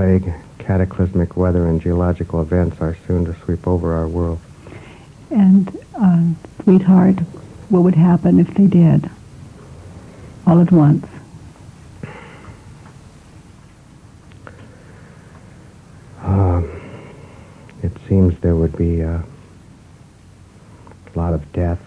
plague, cataclysmic weather, and geological events are soon to sweep over our world. And, uh, sweetheart, what would happen if they did? All at once. Um, it seems there would be uh, a lot of death,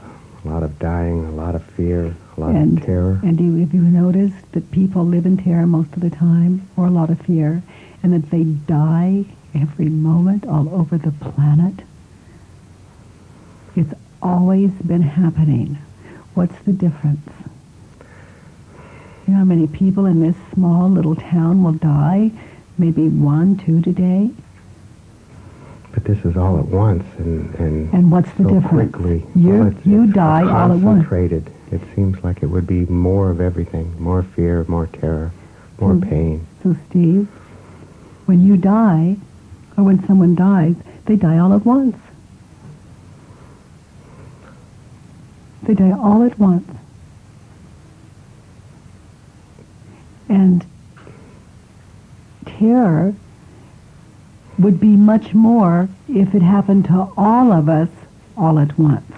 a lot of dying, a lot of fear, a lot and, of terror. And do, have you noticed that people live in terror most of the time, or a lot of fear, and that they die every moment all over the planet? It's always been happening. What's the difference? You know how many people in this small little town will die? Maybe one, two today? But this is all at once, and and, And what's the so difference? quickly. You- Well, it's- you it's die all at once. Concentrated. It seems like it would be more of everything: more fear, more terror, more Hmm. pain. So, Steve, when you die, or when someone dies, they die all at once. They die all at once. And terror would be much more if it happened to all of us all at once.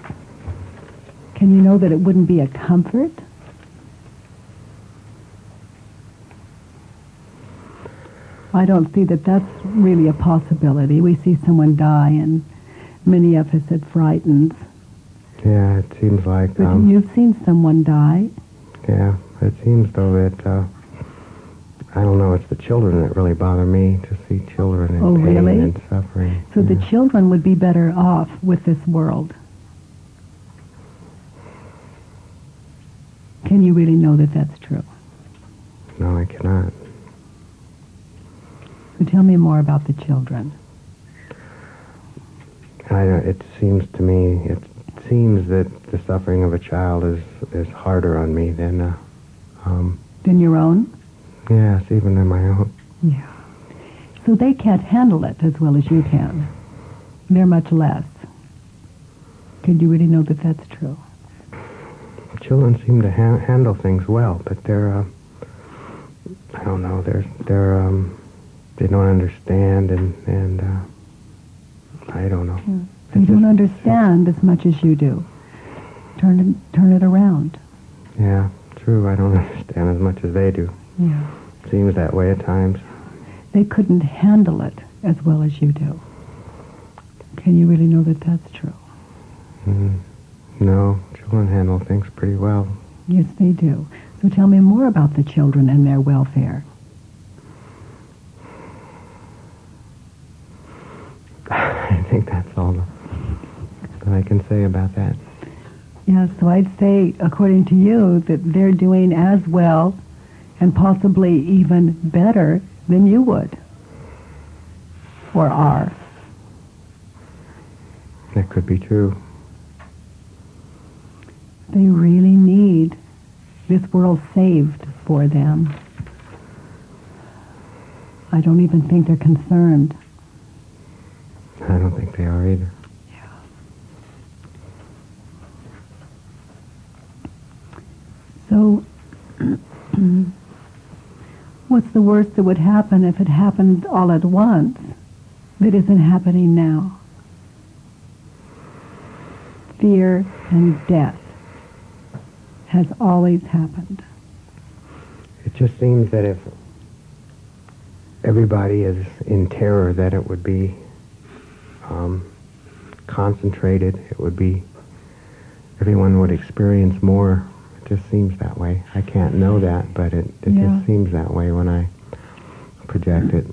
Can you know that it wouldn't be a comfort? I don't see that that's really a possibility. We see someone die, and many of us it frightens. Yeah, it seems like. But Um, you've seen someone die. yeah, it seems though that. Uh, I don't know. It's the children that really bother me to see children in Oh, pain really? and suffering. So the children would be better off with this world. Can you really know that that's true? No, I cannot. So tell me more about the children. I, it seems to me, it seems that the suffering of a child is is harder on me than, uh, um, Than your own? yes, even than my own. Yeah. So they can't handle it as well as you can. They're much less. Can you really know that that's true? Children seem to ha- handle things well, but they're, uh, I don't know, they're they're um, they don't understand, and and uh, I don't know. They It's don't just- understand as much as you do. Turn it, turn it around. Yeah, true. I don't understand as much as they do. Yeah. Seems that way at times. They couldn't handle it as well as you do. Can you really know that that's true? Mm. No, children handle things pretty well. Yes, they do. So tell me more about the children and their welfare. I think that's all that I can say about that. Yeah, so I'd say, according to you, that they're doing as well and possibly even better than you would or are. That could be true. They really need this world saved for them. I don't even think they're concerned. I don't think they are either. Yeah. So, what's the worst that would happen if it happened all at once that isn't happening now? Fear and death has always happened. It just seems that if everybody is in terror, that it would be um, concentrated. It would be everyone would experience more. It just seems that way. I can't know that, but it, it Yeah. just seems that way when I project it.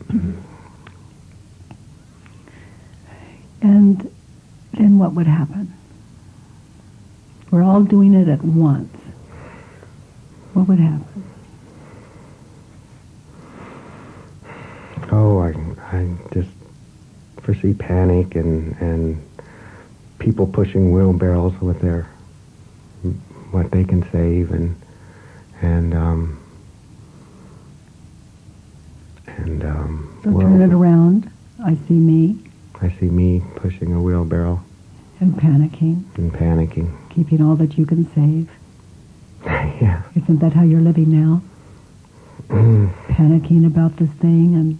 And then what would happen? We're all doing it at once. What would happen? Oh, I, I just foresee panic and and people pushing wheelbarrows with their what they can save and and um and um So turn it around. I see me I see me pushing a wheelbarrow and panicking, and panicking. keeping all that you can save. yeah. Isn't that how you're living now? Mm, Panicking about this thing and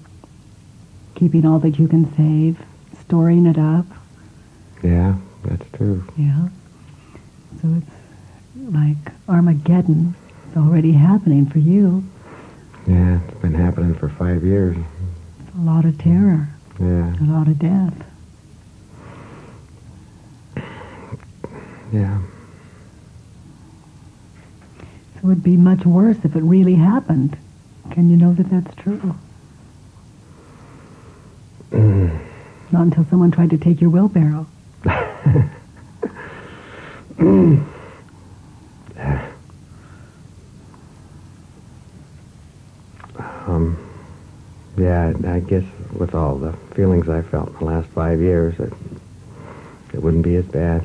keeping all that you can save, storing it up. Yeah, that's true. Yeah. So it's like Armageddon. It's already happening for you. Yeah, it's been happening for five years. It's a lot of terror, Yeah, a lot of death. yeah. So it would be much worse if it really happened. Can you know that that's true? Mm. Not until someone tried to take your wheelbarrow. Um, yeah, I guess with all the feelings I felt in the last five years, it, it wouldn't be as bad.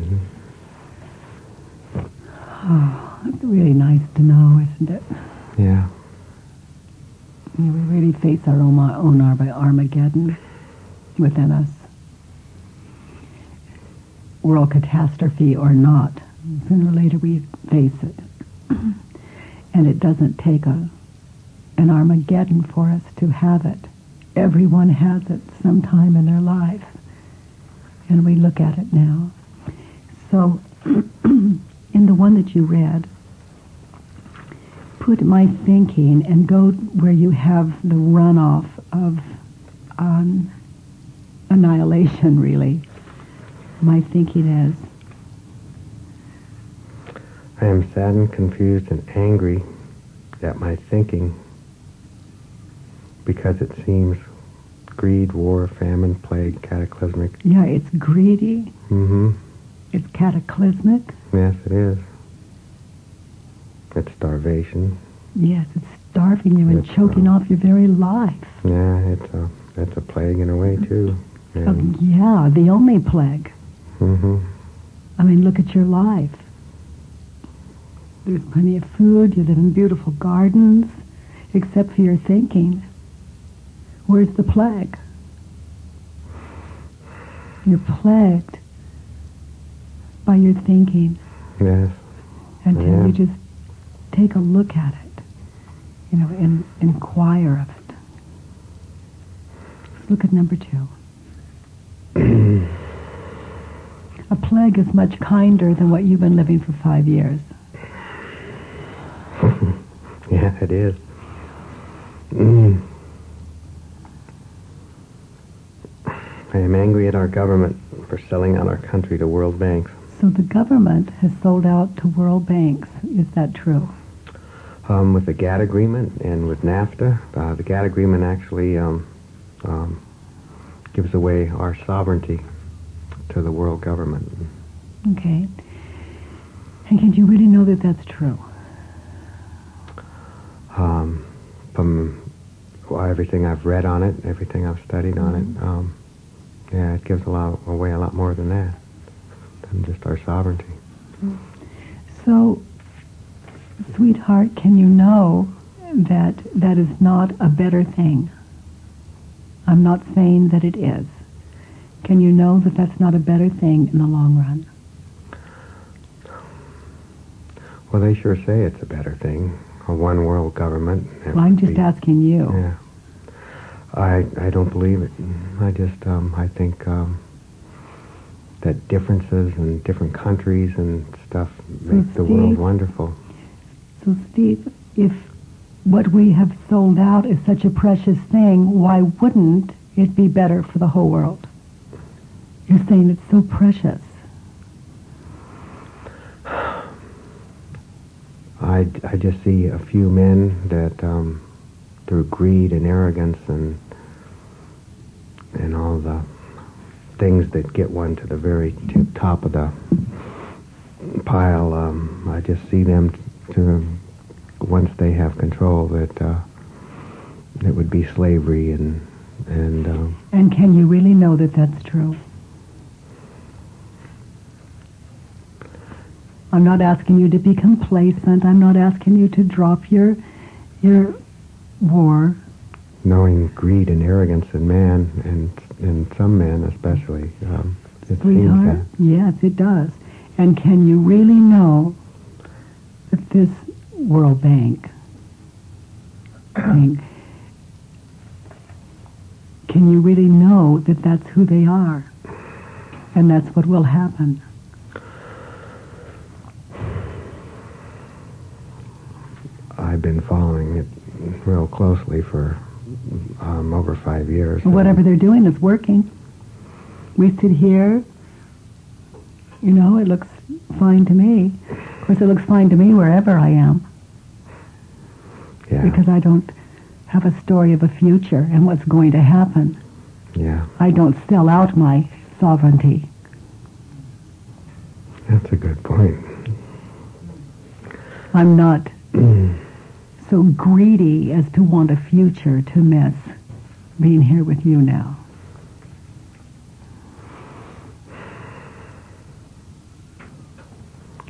Oh, it's really nice to know, isn't it? Yeah, know, we really face our own, own Arma- Armageddon within us. World catastrophe or not, sooner or later we face it. and it doesn't take a, an Armageddon for us to have it. Everyone has it sometime in their life. And we look at it now. So, in the one that you read, put my thinking and go where you have the runoff of um, annihilation, really. My thinking is, I am saddened, confused, and angry at my thinking because it seems greed, war, famine, plague, cataclysmic. yeah, it's greedy, Mm-hmm. it's cataclysmic, Yes, it is. It's starvation. yes, it's starving you and It's, choking uh, off your very life. Yeah, it's a that's a plague in a way too. Oh, And, yeah, the only plague. Hmm I mean, look at your life. There's plenty of food, you live in beautiful gardens, except for your thinking. Where's the plague? You're plagued by your thinking. Yes. Until Yeah. you just take a look at it, you know, and inquire of it. Let's look at number two. A plague is much kinder than what you've been living for five years. yeah, it is. Mm. I am angry at our government for selling out our country to world banks. So the government has sold out to world banks. Is that true? Um, with the GATT agreement and with NAFTA, uh, the GATT agreement actually um, um, gives away our sovereignty to the world government. Okay. And can you really know that that's true? Um, from well, everything I've read on it, everything I've studied on it, um, yeah, it gives a lot away a lot more than that, than just our sovereignty. So, sweetheart, can you know that that is not a better thing? I'm not saying that it is. Can you know that that's not a better thing in the long run? Well, they sure say it's a better thing, a one world government. Well, I'm just be- asking you. Yeah. I I don't believe it. I just um, I think um, that differences in different countries and stuff make the world wonderful. So, Steve, if what we have sold out is such a precious thing, why wouldn't it be better for the whole world? You're saying it's so precious. I, I just see a few men that um, through greed and arrogance and and all the things that get one to the very tip top of the pile, um, I just see them to once they have control that uh, it would be slavery and and um, And can you really know that that's true? I'm not asking you to be complacent. I'm not asking you to drop your your war. knowing greed and arrogance in man and in some men especially. Um, it seems that. yes, it does. And can you really know that this World Bank thing, can you really know that that's who they are? And that's what will happen. I've been following it real closely for um, over five years. Whatever they're doing is working. We sit here, you know, it looks fine to me. Of course, it looks fine to me wherever I am yeah. because I don't have a story of a future and what's going to happen. Yeah, I don't sell out my sovereignty. that's a good point. I'm not so greedy as to want a future to miss being here with you now.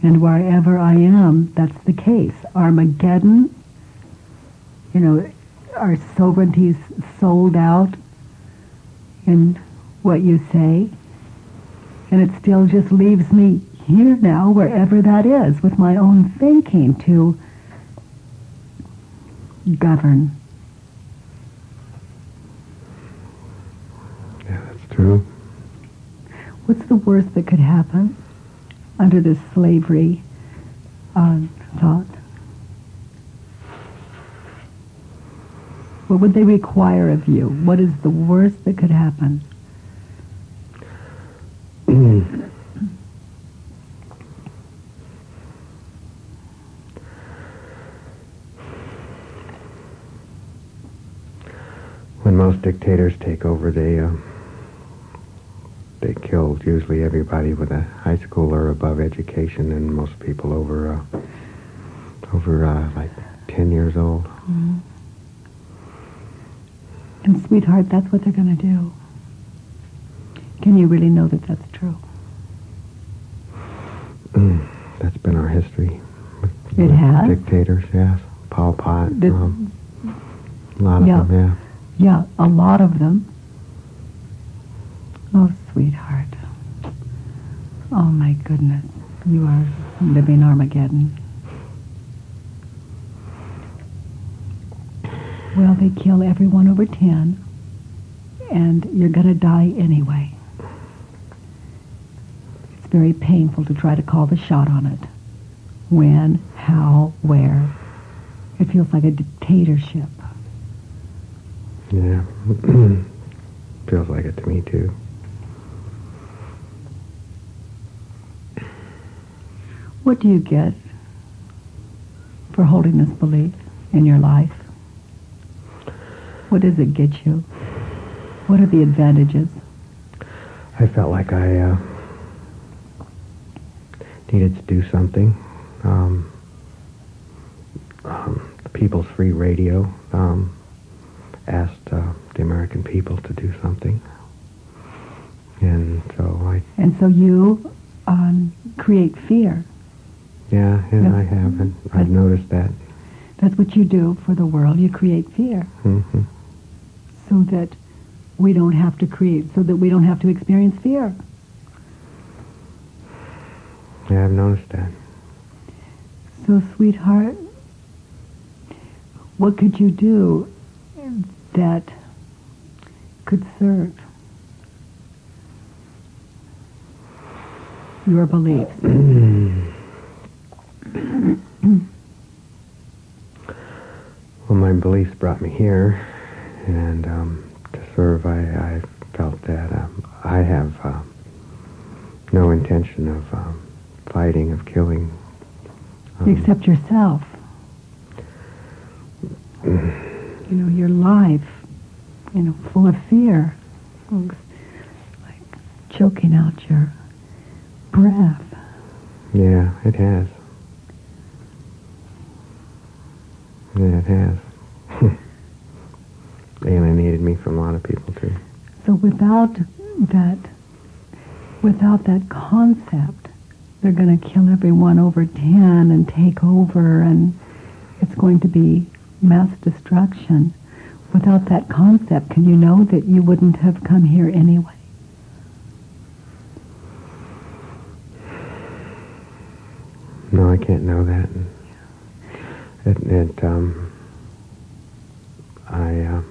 And wherever I am, that's the case. Armageddon, you know, our sovereignty's sold out in what you say. And it still just leaves me here now, wherever that is, with my own thinking to govern. Yeah, that's true. What's the worst that could happen under this slavery uh, thought? What would they require of you? What is the worst that could happen? when most dictators take over, they uh, they kill usually everybody with a high school or above education, and most people over uh, over uh, like ten years old. And sweetheart, that's what they're going to do. Can you really know that that's true? That's been our history. with- It with has? Dictators, yes. Pol Pot. The- um, a lot of Yeah. them, yeah. Yeah, a lot of them. Oh, sweetheart. Oh, my goodness. You are living Armageddon. Well, they kill everyone over 10, and you're going to die anyway. It's very painful to try to call the shot on it. When, how, where. It feels like a dictatorship. Yeah. Feels like it to me, too. What do you get for holding this belief in your life? What does it get you? What are the advantages? I felt like I uh, needed to do something. Um, um, the People's Free Radio um, asked uh, the American people to do something. And so I, And so you um, create fear. yeah, and Yeah. I have, and I've noticed that. That's what you do for the world. You create fear Mm-hmm. so that we don't have to create, so that we don't have to experience fear. Yeah, I've noticed that. So, sweetheart, what could you do that could serve your beliefs? Well, my beliefs brought me here, and um, to serve, I, I felt that um, I have uh, no intention of um, fighting, of killing. Um, Except yourself. You know, your life, you know, full of fear. Like choking out your breath. Yeah, it has. Yeah, it has. Alienated me from a lot of people too. So without that, without that concept, they're going to kill everyone over 10 and take over and it's going to be mass destruction. Without that concept, can you know that you wouldn't have come here anyway? No, I can't know that. It, it um, I, uh,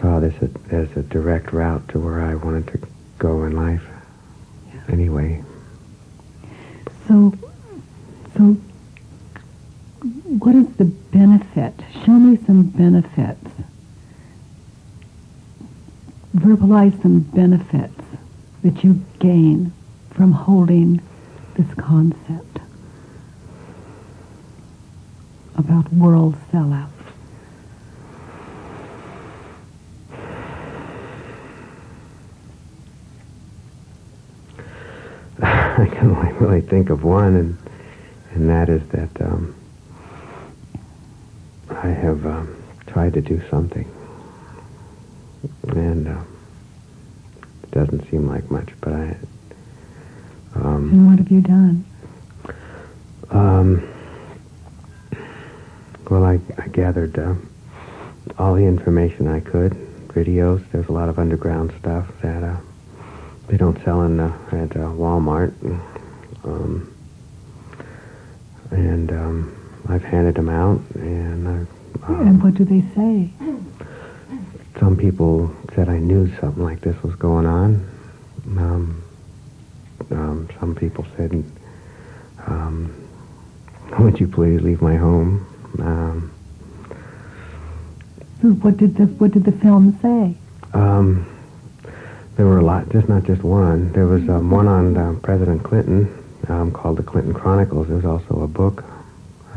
saw this as a direct route to where I wanted to go in life. Anyway, So, so, what is the benefit? Show me some benefits. Verbalize some benefits that you gain from holding this concept about world sellout. I can only really think of one, and and that is that um, I have um, tried to do something, and uh, it doesn't seem like much, but I. Um, And what have you done? um, well, I, I gathered uh, all the information I could, videos. There's a lot of underground stuff that uh, they don't sell in uh, at uh, Walmart. Um, and um, I've handed them out, and I've, um, and what do they say? some people said I knew something like this was going on. Um, um, some people said, um, "Would you please leave my home?" Um, So what did the what did the film say? um, there were a lot, just not just one. There was um, one on uh, President Clinton um, called the Clinton Chronicles. There was also a book,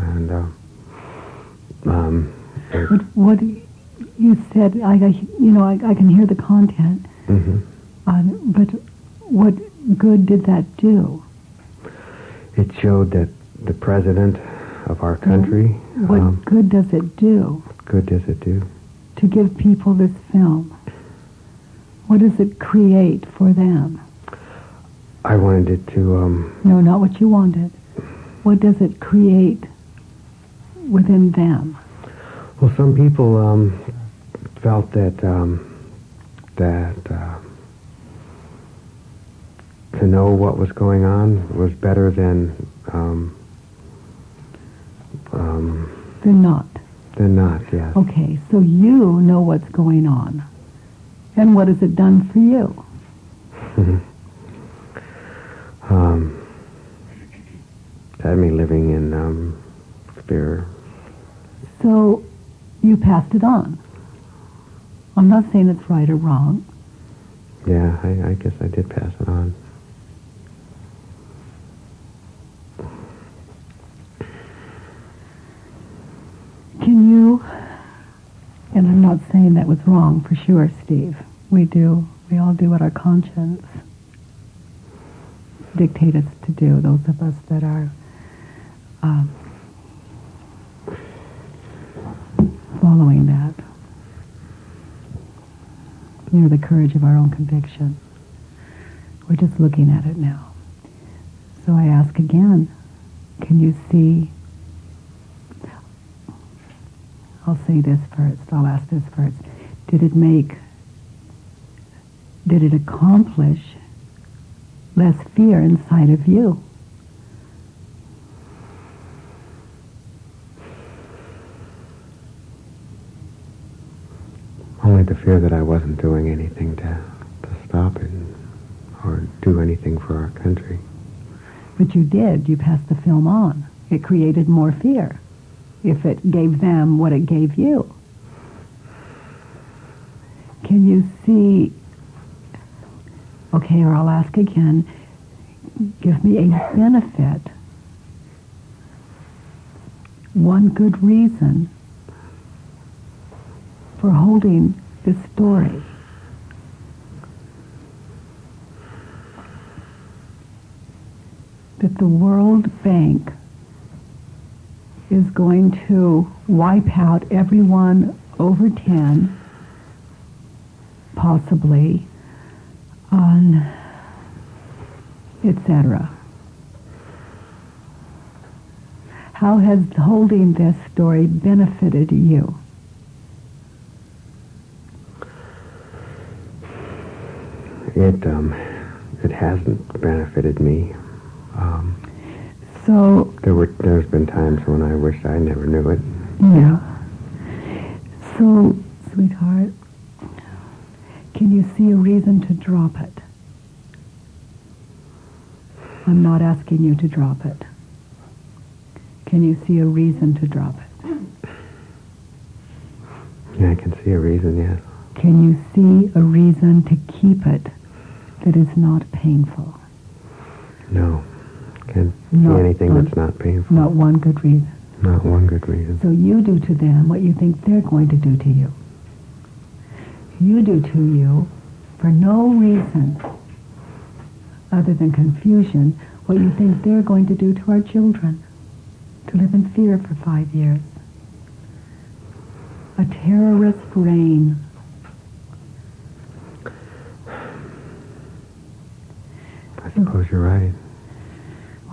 and uh, um, What, what you said? I, I you know I, I can hear the content, mhm. um, but what good did that do? it showed that the president of our country. What Um, good does it do good does it do? to give people this film? What does it create for them? I wanted it to. Um, No, not what you wanted. What does it create within them? Well, some people um, felt that um, that uh, to know what was going on was better than um, um, They're not. than not. Yes. Okay, so you know what's going on. And what has it done for you? um, had me living in um, fear. So you passed it on. I'm not saying it's right or wrong. Yeah, I, I guess I did pass it on. Can you, and I'm not saying that was wrong for sure, Steve. We do, we all do what our conscience dictates us to do, those of us that are um, following that. You the courage of our own conviction. We're just looking at it now. So I ask again, can you see I'll say this first. I'll ask this first. Did it make, did it accomplish less fear inside of you? Fear that I wasn't doing anything to, to stop it or do anything for our country. But you did. You passed the film on. It created more fear if it gave them what it gave you. Can you see? Okay, or I'll ask again. Give me a benefit. One good reason for holding this story. That the World Bank is going to wipe out everyone over 10, possibly, on etc. How has holding this story benefited you? It um, it hasn't benefited me. Um, So, there were there's been times when I wish I never knew it. yeah. So, sweetheart, Can you see a reason to drop it? I'm not asking you to drop it. Can you see a reason to drop it? Yeah, I can see a reason, yes. Can you see a reason to keep it that is not painful? No. Can't Not see anything one- that's not painful. Not one good reason. Not one good reason. So you do to them what you think they're going to do to you. You do to you, for no reason other than confusion, what you think they're going to do to our children. To live in fear for five years. A terrorist reign. I suppose you're right.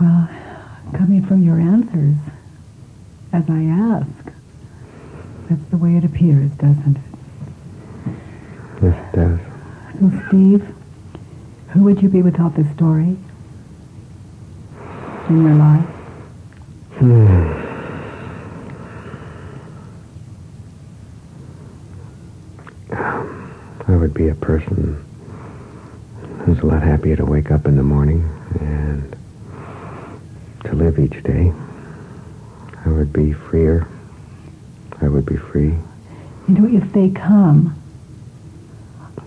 Well, coming from your answers, as I ask, that's the way it appears, doesn't it? Yes, it does. So, Steve, who would you be without this story in your life? Hmm. I would be a person who's a lot happier to wake up in the morning and to live each day. I would be freer. I would be free. You know, if they come,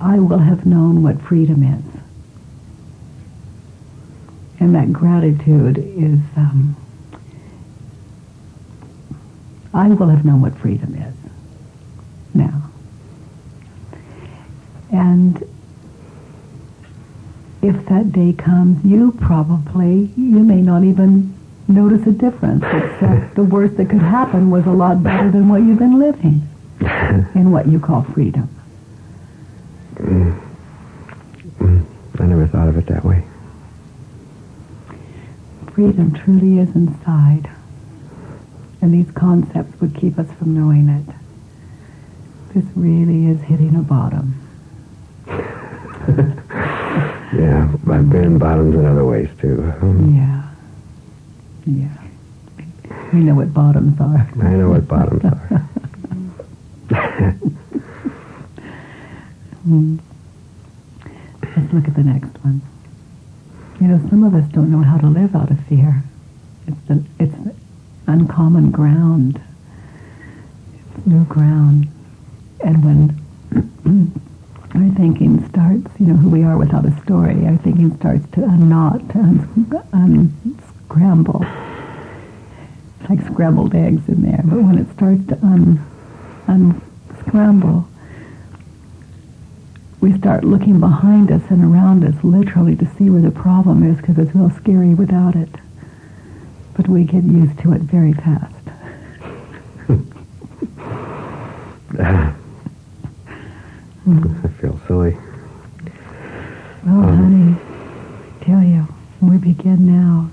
I will have known what freedom is. And that gratitude is, um, I will have known what freedom is now. And if that day comes, you probably, you may not even notice a difference, except the worst that could happen was a lot better than what you've been living in what you call freedom. Mm. Mm. I never thought of it that way. Freedom truly is inside. And these concepts would keep us from knowing it. This really is hitting a bottom. Yeah, I've been in bottoms in other ways too. Yeah. Yeah. We know what bottoms are. I know what bottoms are. Mm. Let's look at the next one. You know, some of us don't know how to live out of fear. It's the, it's uncommon ground. It's new ground. And when our thinking starts, you know, who we are without a story, our thinking starts to unknot, to unscramble. It's like scrambled eggs in there. But when it starts to un, unscramble, we start looking behind us and around us literally to see where the problem is because it's real scary without it. But we get used to it very fast. I feel silly. Oh, Um, honey, I tell you, we begin now.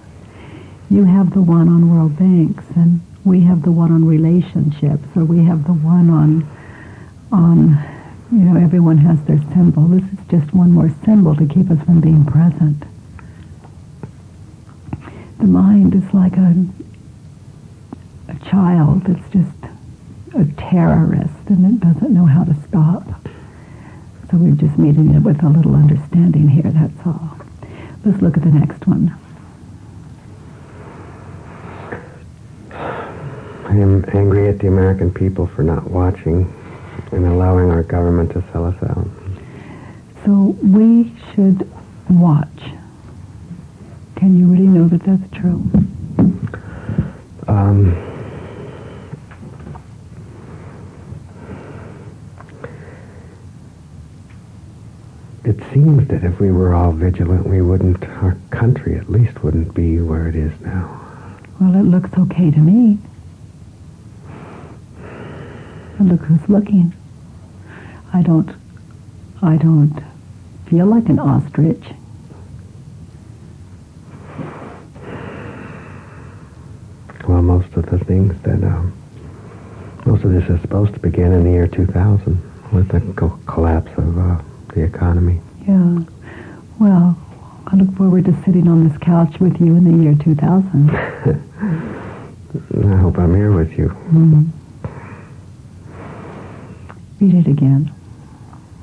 You have the one on world banks, and we have the one on relationships, or we have the one on, on, you know, everyone has their symbol. This is just one more symbol to keep us from being present. The mind is like a, a child that's just a terrorist, and it doesn't know how to stop. So we're just meeting it with a little understanding here, that's all. Let's look at the next one. I am angry at the American people for not watching and allowing our government to sell us out. So we should watch. Can you really know that that's true? Um, it seems that if we were all vigilant, we wouldn't, our country at least wouldn't be where it is now. Well, it looks okay to me. And look who's looking. I don't, I don't feel like an ostrich. Well, most of the things that, um, most of this is supposed to begin in the year 2000 with the co- collapse of uh, the economy. Yeah. Well, I look forward to sitting on this couch with you in the year 2000. I hope I'm here with you. Mm. Read it again.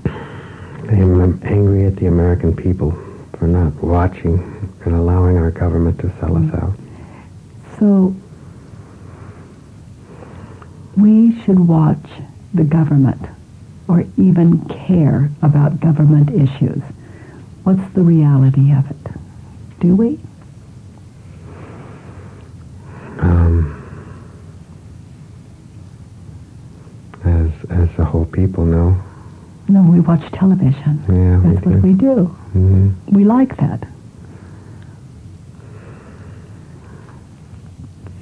I am angry at the American people for not watching and allowing our government to sell us out. So we should watch the government or even care about government issues. What's the reality of it? Do we? Um, as as the whole people know. No, we watch television. Yeah, That's we what do. we do. hmm We like that.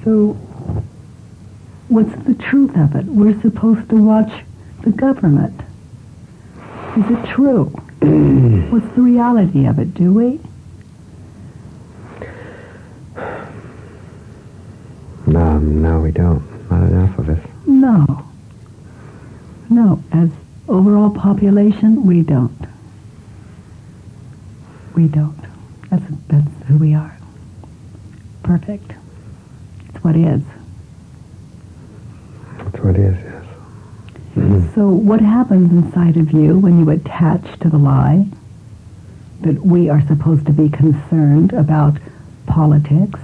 So, what's the truth of it? We're supposed to watch the government. Is it true? what's the reality of it? Do we? No, no, we don't. Not enough of us. No. No. As overall population, we don't. We don't. That's, that's who we are. Perfect. It's what is. That's what it is. Yes. So what happens inside of you when you attach to the lie that we are supposed to be concerned about politics,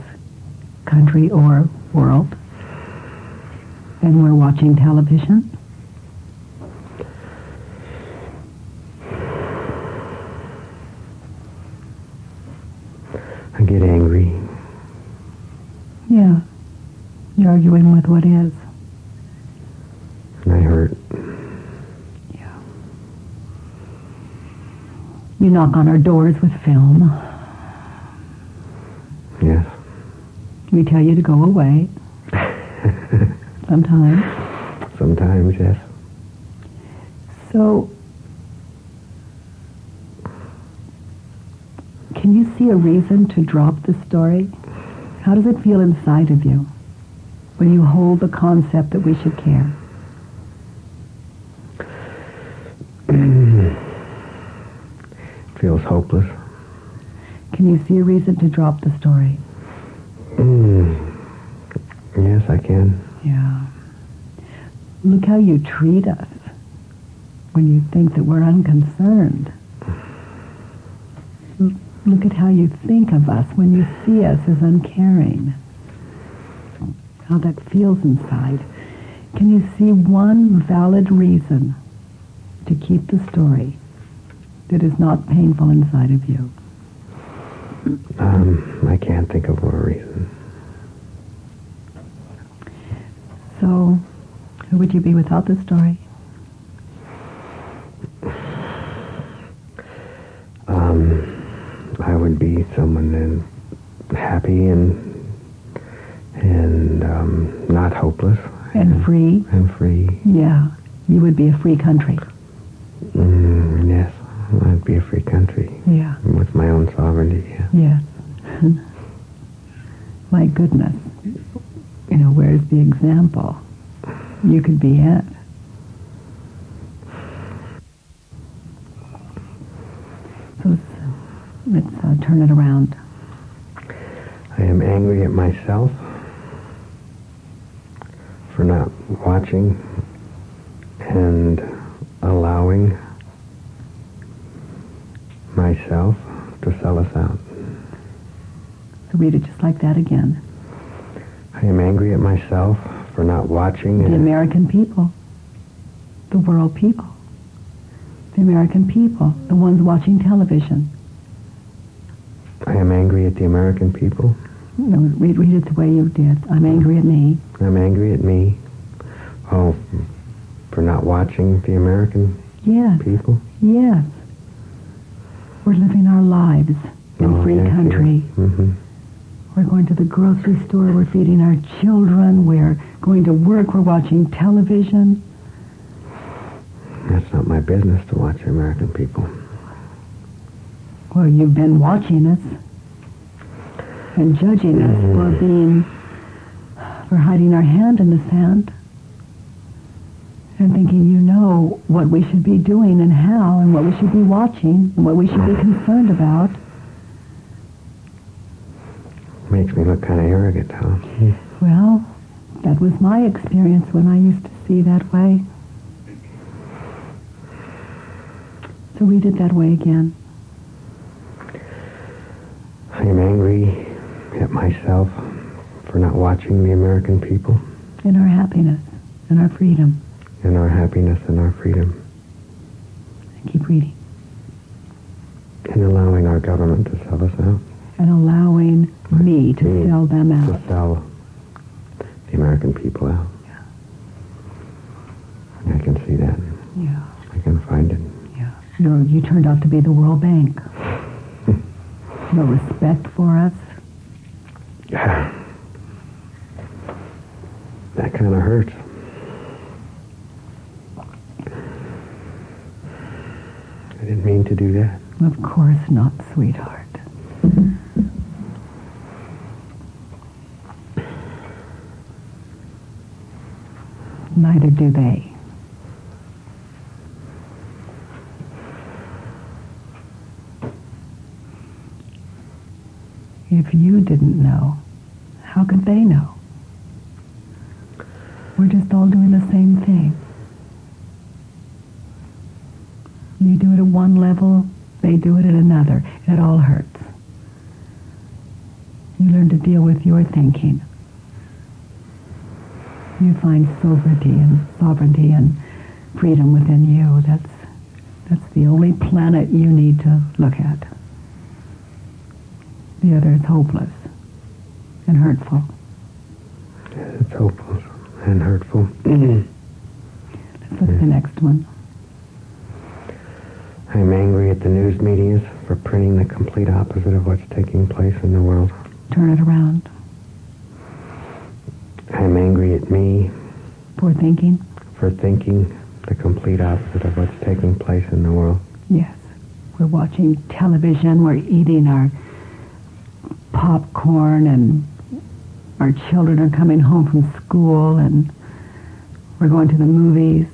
country or world, and we're watching television? I get angry. Yeah. You're arguing with what is. I hurt. Yeah. You knock on our doors with film. Yes. We tell you to go away. Sometimes. Sometimes, yes. So, can you see a reason to drop the story? How does it feel inside of you when you hold the concept that we should care? Feels hopeless. Can you see a reason to drop the story? Mm. Yes, I can. Yeah. Look how you treat us when you think that we're unconcerned. L- Look at how you think of us when you see us as uncaring. How that feels inside. Can you see one valid reason to keep the story that is not painful inside of you? Um, I can't think of a reason. So, who would you be without the story? Um, I would be someone then happy and and um, not hopeless And free? and free. Yeah. You would be a free country. Mm, yes, I'd be a free country Yeah. with my own sovereignty. Yeah. Yes. My goodness. You know, where's the example? You could be it. So let's, let's uh, turn it around. I am angry at myself for not watching and allowing myself to sell us out. So read it just like that again. I am angry at myself for not watching The American people. The world people. The American people. The ones watching television. I am angry at the American people. No, read, read it the way you did. I'm angry at me. I'm angry at me. Oh, for not watching the American Yes. people. Yes. We're living our lives in Oh, free country. hmm We're going to the grocery store. We're feeding our children. We're going to work. We're watching television. That's not my business to watch the American people. Well, you've been watching us and judging us for being, for hiding our hand in the sand and thinking you know what we should be doing and how and what we should be watching and what we should be concerned about. Makes me look kind of arrogant, huh? Well, that was my experience when I used to see that way. So read it that way again. I am angry at myself for not watching the American people In our happiness and our freedom. And our happiness and our freedom Keep reading. and allowing our government to sell us out, And allowing me to Me sell them out. to sell the American people out. Yeah. I can see that. Yeah. I can find it. Yeah. You're, you turned out to be the World Bank. No respect for us. Yeah. That kind of hurts. I didn't mean to do that. Of course not, sweetheart. Neither do they. If you didn't know, how could they know? We're just all doing the same thing. You do it at one level, they do it at another. It all hurts. You learn to deal with your thinking. You find sovereignty and sovereignty and freedom within you. That's that's the only planet you need to look at. The other is hopeless and hurtful. It's hopeless and hurtful. Let's look at the next one. I'm angry at the news medias for printing the complete opposite of what's taking place in the world. Turn it around. I'm angry at me For thinking, for thinking the complete opposite of what's taking place in the world. Yes. We're watching television, we're eating our popcorn, and our children are coming home from school, and we're going to the movies.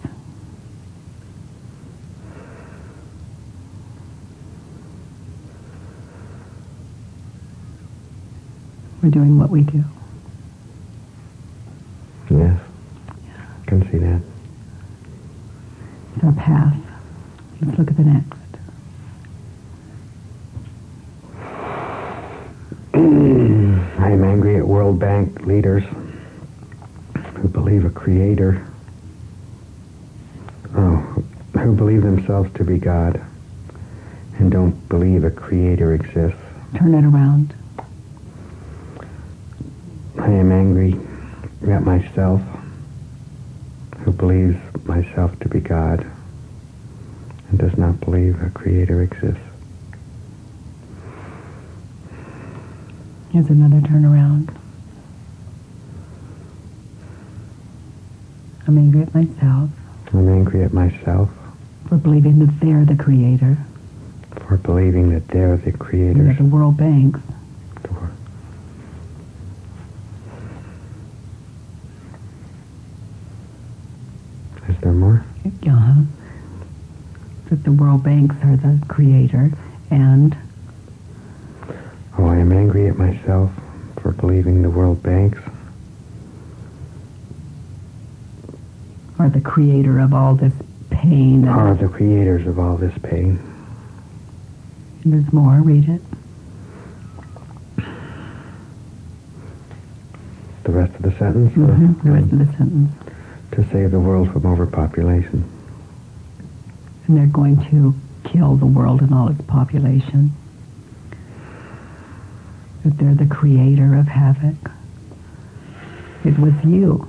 We're doing what we do. Yes. Can see that. It's our path. Let's look at the next. I am angry at World Bank leaders who believe a creator, oh, who believe themselves to be God and don't believe a creator exists. Turn it around. I am angry at myself who believes myself to be God and does not believe a creator exists. Here's another turnaround. I'm angry at myself I'm angry at myself for believing that they're the creator. for believing that they're the creators. the World Banks. Is there more? Uh-huh. That the World Banks are the creator and Oh, I am angry at myself for believing the World Banks are the creator of all this pain. Are the creators of all this pain. and there's more. Read it. The rest of the sentence? or- Mhm, The rest of the sentence. To save the world from overpopulation. And they're going to kill the world and all its population. That they're the creator of havoc. It was you.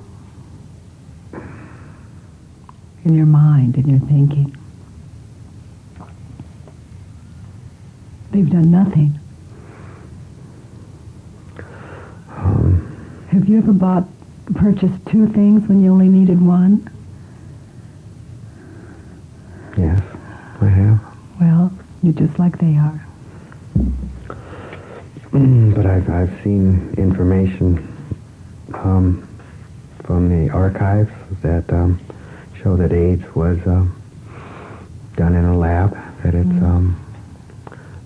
In your mind, in your thinking. They've done nothing. Um, Have you ever bought, purchased two things when you only needed one? yes, I have. Well, you're just like they are. Mm, but I've, I've seen information um, from the archives that um, show that AIDS was um, done in a lab, that it's Mm. um,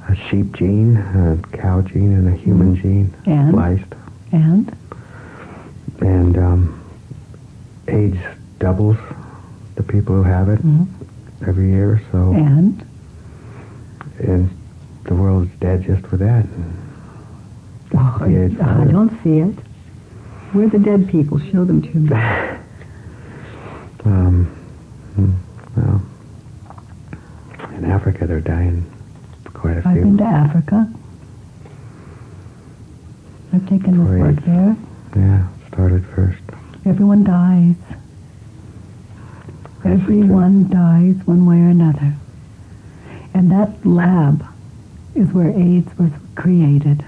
a sheep gene, a cow gene, and a human gene And? spliced. And? And um, AIDS doubles the people who have it Mhm. every year, so And? And the world's dead just for that. Oh, Yeah, I don't see it. Where are the dead people? Show them to me. Um, hmm, well, in Africa they're dying quite a a I've few. been to Africa. I've taken this work there. Yeah, started first. Everyone dies. That's Everyone dies one way or another. And that lab is where AIDS was created.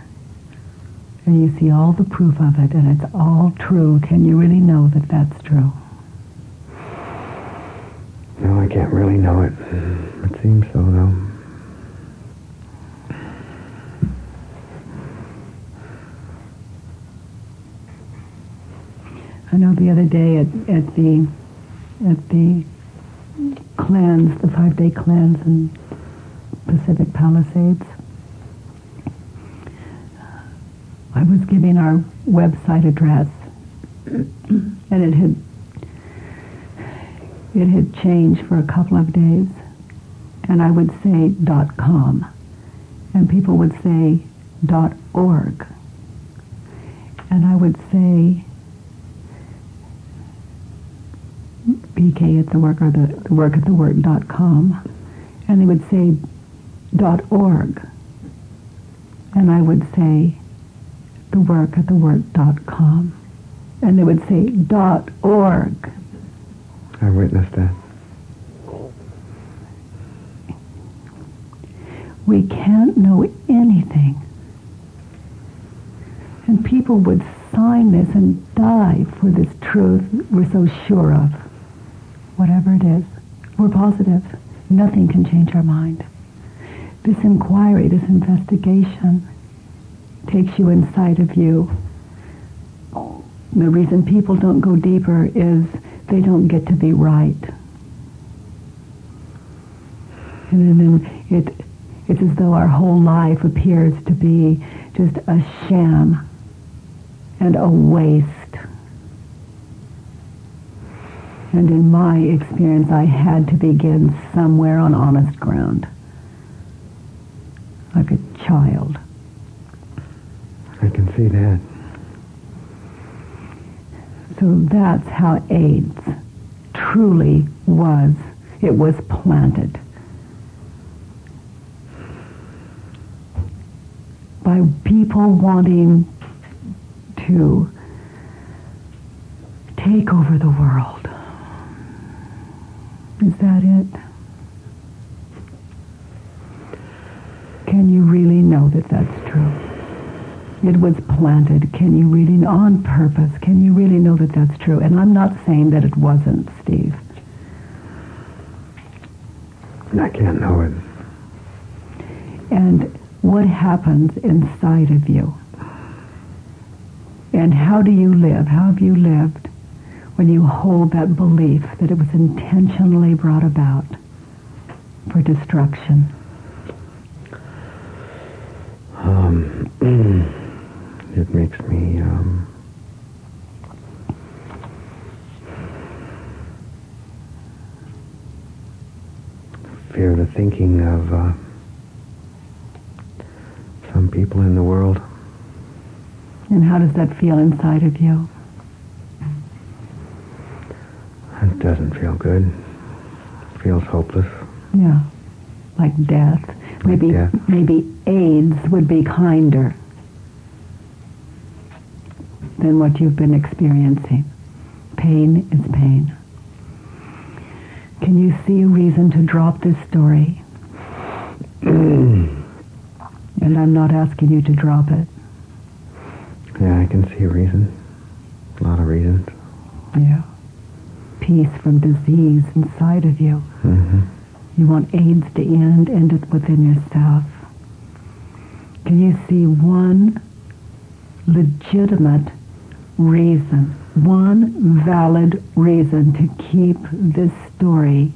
And you see all the proof of it, and it's all true. Can you really know that that's true? No, I can't really know it. It seems so, though. I know the other day at, at the at the cleanse, the five day cleanse in Pacific Palisades, I was giving our website address, and it had it had changed for a couple of days, and I would say dot com, and people would say dot org, and I would say BK at the work or the, the work at the work dot com, and they would say dot org, and I would say the work at the work dot com, and they would say dot org. I witnessed that. We can't know anything. And people would sign this and die for this truth we're so sure of. Whatever it is, we're positive. Nothing can change our mind. This inquiry, this investigation, takes you inside of you. The reason people don't go deeper is they don't get to be right. And then it, it's as though our whole life appears to be just a sham and a waste. And in my experience, I had to begin somewhere on honest ground, like a child. I can see that. So that's how AIDS truly was. It was planted. By people wanting to take over the world. Is that it? Can you really know that that's true? It was planted. Can you really, on purpose, can you really know that that's true? And I'm not saying that it wasn't, Steve. I can't know it. And what happens inside of you? And how do you live? How have you lived when you hold that belief that it was intentionally brought about for destruction? Um, it makes me, um, fear the thinking of uh, some people in the world. And how does that feel inside of you? It doesn't feel good. It feels hopeless. Yeah, like death. Maybe death. maybe AIDS would be kinder than what you've been experiencing. Pain is pain. Can you see a reason to drop this story? and I'm not asking you to drop it. Yeah, I can see a reason. A lot of reasons. Yeah. Peace from disease inside of you. You want AIDS to end, end it within yourself. Can you see one legitimate reason, one valid reason to keep this story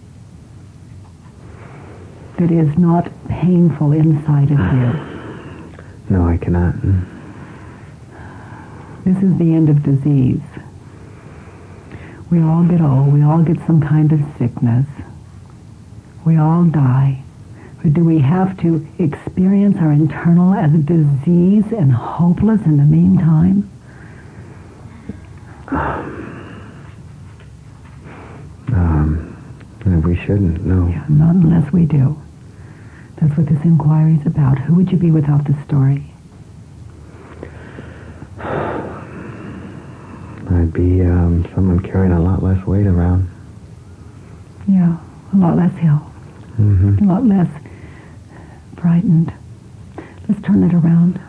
that is not painful inside of you? No, I cannot. This is the end of disease. We all get old. We all get some kind of sickness. We all die. Or do we have to experience our internal as a disease and hopeless in the meantime? Um, we shouldn't, no. Yeah, not unless we do. That's what this inquiry is about. Who would you be without the story? I'd be um, someone carrying a lot less weight around. Yeah, a lot less ill. Mm-hmm. A lot less frightened. Let's turn it around.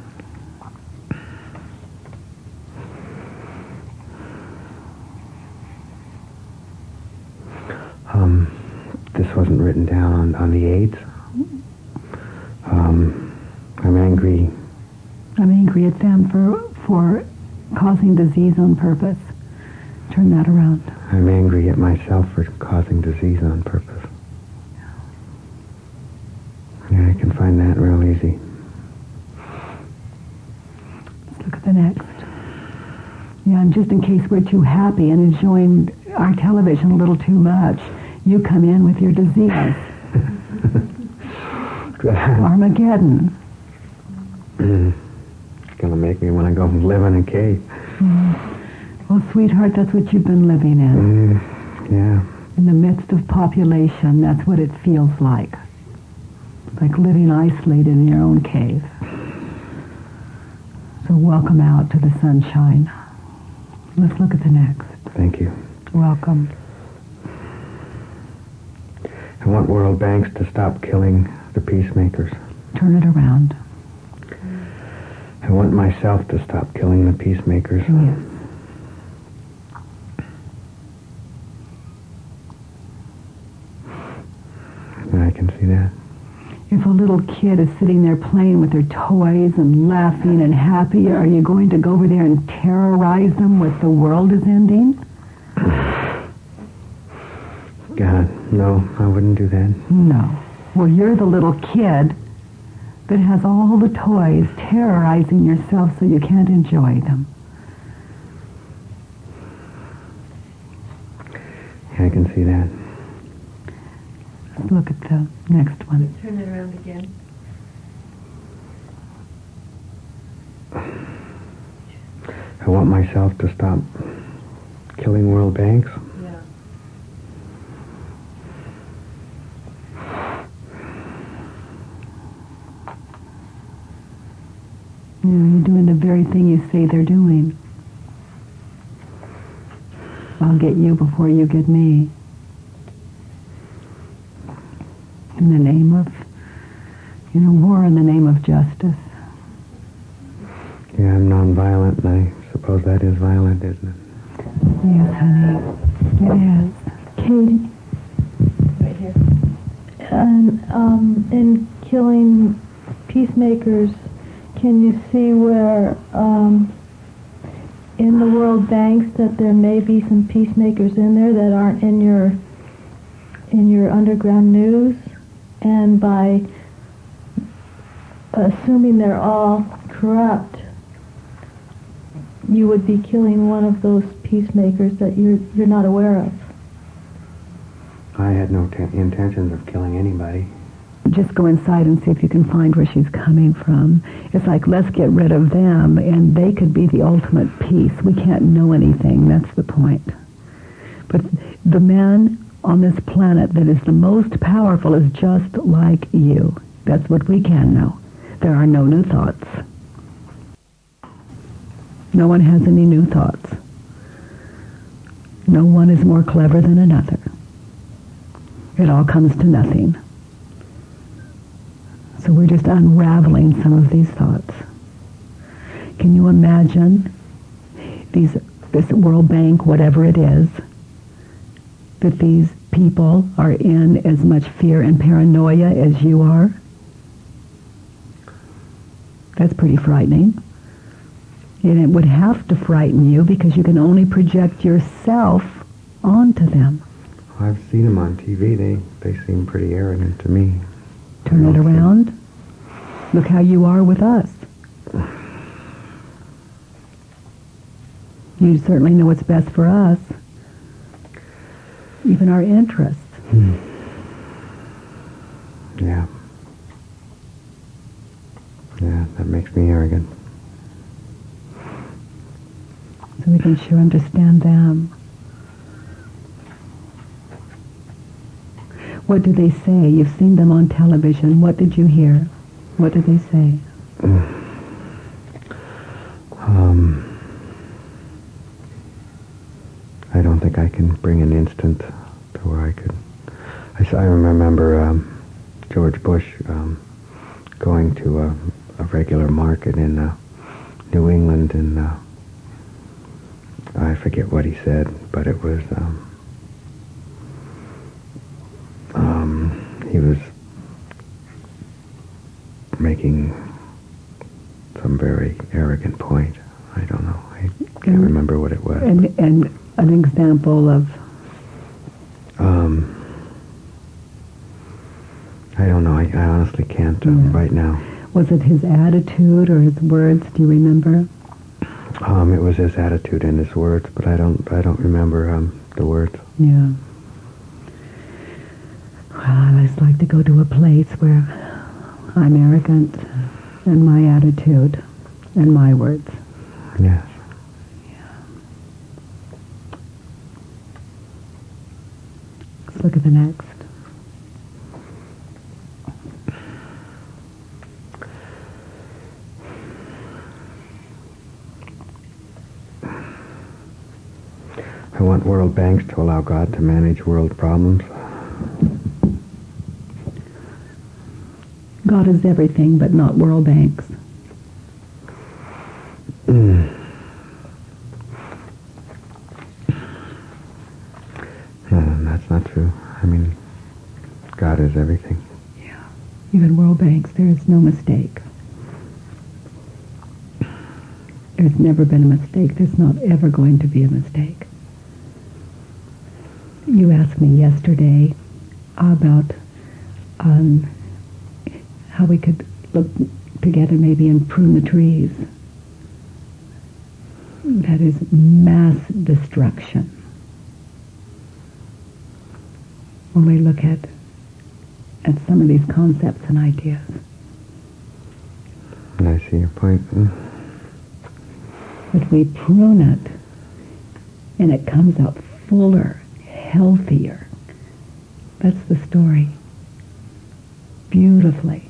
Um, this wasn't written down on, on the AIDS. Um, I'm angry. I'm angry at them for for causing disease on purpose. Turn that around. I'm angry at myself for causing disease on purpose. Yeah, I can find that real easy. Let's look at the next. Yeah, and just in case we're too happy and enjoying our television a little too much, you come in with your disease. Armageddon. it's gonna make me want to go live in a cave. Well, sweetheart, that's what you've been living in. Mm, yeah. In the midst of population, that's what it feels like. Like living isolated in your own cave. So welcome out to the sunshine. Let's look at the next. Thank you. Welcome. I want world banks to stop killing the peacemakers. Turn it around. I want myself to stop killing the peacemakers. Yes. I can see that. A little kid is sitting there playing with their toys and laughing and happy, are you going to go over there and terrorize them with the world is ending? God, no, I wouldn't do that. No. Well, you're the little kid that has all the toys terrorizing yourself so you can't enjoy them. Yeah, I can see that. Let's look at the next one. Turn it around again. I want myself to stop killing world banks. Yeah. You know, you're doing the very thing you say they're doing. I'll get you before you get me. In the name of, you know, war in the name of justice. Yeah, I'm nonviolent, and I suppose that is violent, isn't it? Yes, honey. It is. Katie. Right here. And um, in killing peacemakers, can you see where um, in the world banks that there may be some peacemakers in there that aren't in your in your underground news, and by assuming they're all corrupt, you would be killing one of those peacemakers that you're you're not aware of. I had no te- intentions of killing anybody. Just go inside and see if you can find where she's coming from. It's like, let's get rid of them, and they could be the ultimate peace. We can't know anything. That's the point. But the man on this planet that is the most powerful is just like you. That's what we can know. There are no new thoughts. No one has any new thoughts. No one is more clever than another. It all comes to nothing. So we're just unraveling some of these thoughts. Can you imagine these, this World Bank, whatever it is, that these people are in as much fear and paranoia as you are? That's pretty frightening. And it would have to frighten you because you can only project yourself onto them. I've seen them on TV. They they seem pretty arrogant to me. Turn it around. Look how you are with us. You certainly know what's best for us even our interests. Hmm. Yeah. Yeah, that makes me arrogant. So we can sure understand them. What do they say? You've seen them on television. What did you hear? What did they say? um I I can bring an instant to where I could. I remember um, George Bush um, going to a, a regular market in uh, New England, and uh, I forget what he said, but it was. Um, um, he was making some very arrogant point. I don't know. I can't Mm. remember what it was. And, and an example of, Um, I don't know. I, I honestly can't uh, Yeah. right now. was it his attitude or his words? Do you remember? Um, it was his attitude and his words, but I don't. I don't remember um, the words. Yeah. Well, I just like to go to a place where I'm arrogant in my attitude and my words. Yes. Let's look at the next. I want world banks to allow God to manage world problems. God is everything, but not world banks. Mm. Uh, that's not true. I mean, God is everything. Yeah. Even world banks, there is no mistake. There's never been a mistake. There's not ever going to be a mistake. You asked me yesterday about um, how we could look together maybe and prune the trees. That is mass destruction. When we look at at some of these concepts and ideas. And I see your point. But we prune it and it comes out fuller, healthier. That's the story. Beautifully.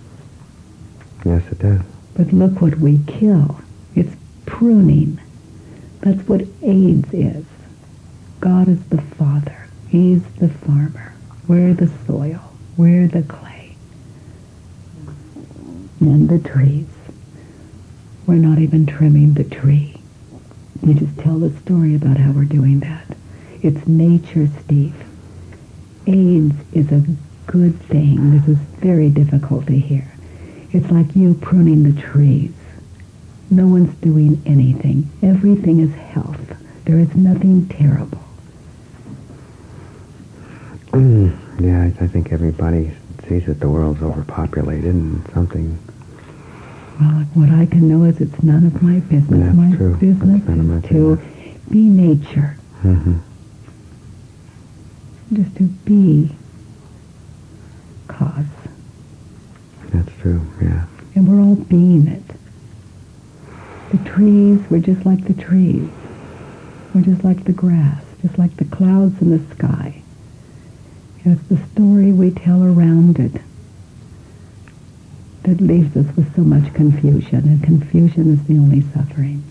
Yes, it does. But look what we kill. It's pruning. That's what AIDS is. God is the father. He's the farmer. We're the soil. We're the clay. And the trees. We're not even trimming the tree. You just tell the story about how we're doing that. It's nature, Steve. AIDS is a good thing. This is very difficult to hear. It's like you pruning the trees. No one's doing anything. Everything is health. There is nothing terrible. Mm. Yeah, I, I think everybody sees that the world's overpopulated and something. Well, what I can know is it's none of my business. That's my true. business That's none of my is to be nature, hmm just to be cause. That's true. Yeah. And we're all being it. The trees, we're just like the trees. We're just like the grass, just like the clouds in the sky. It's the story we tell around it that leaves us with so much confusion, and confusion is the only suffering.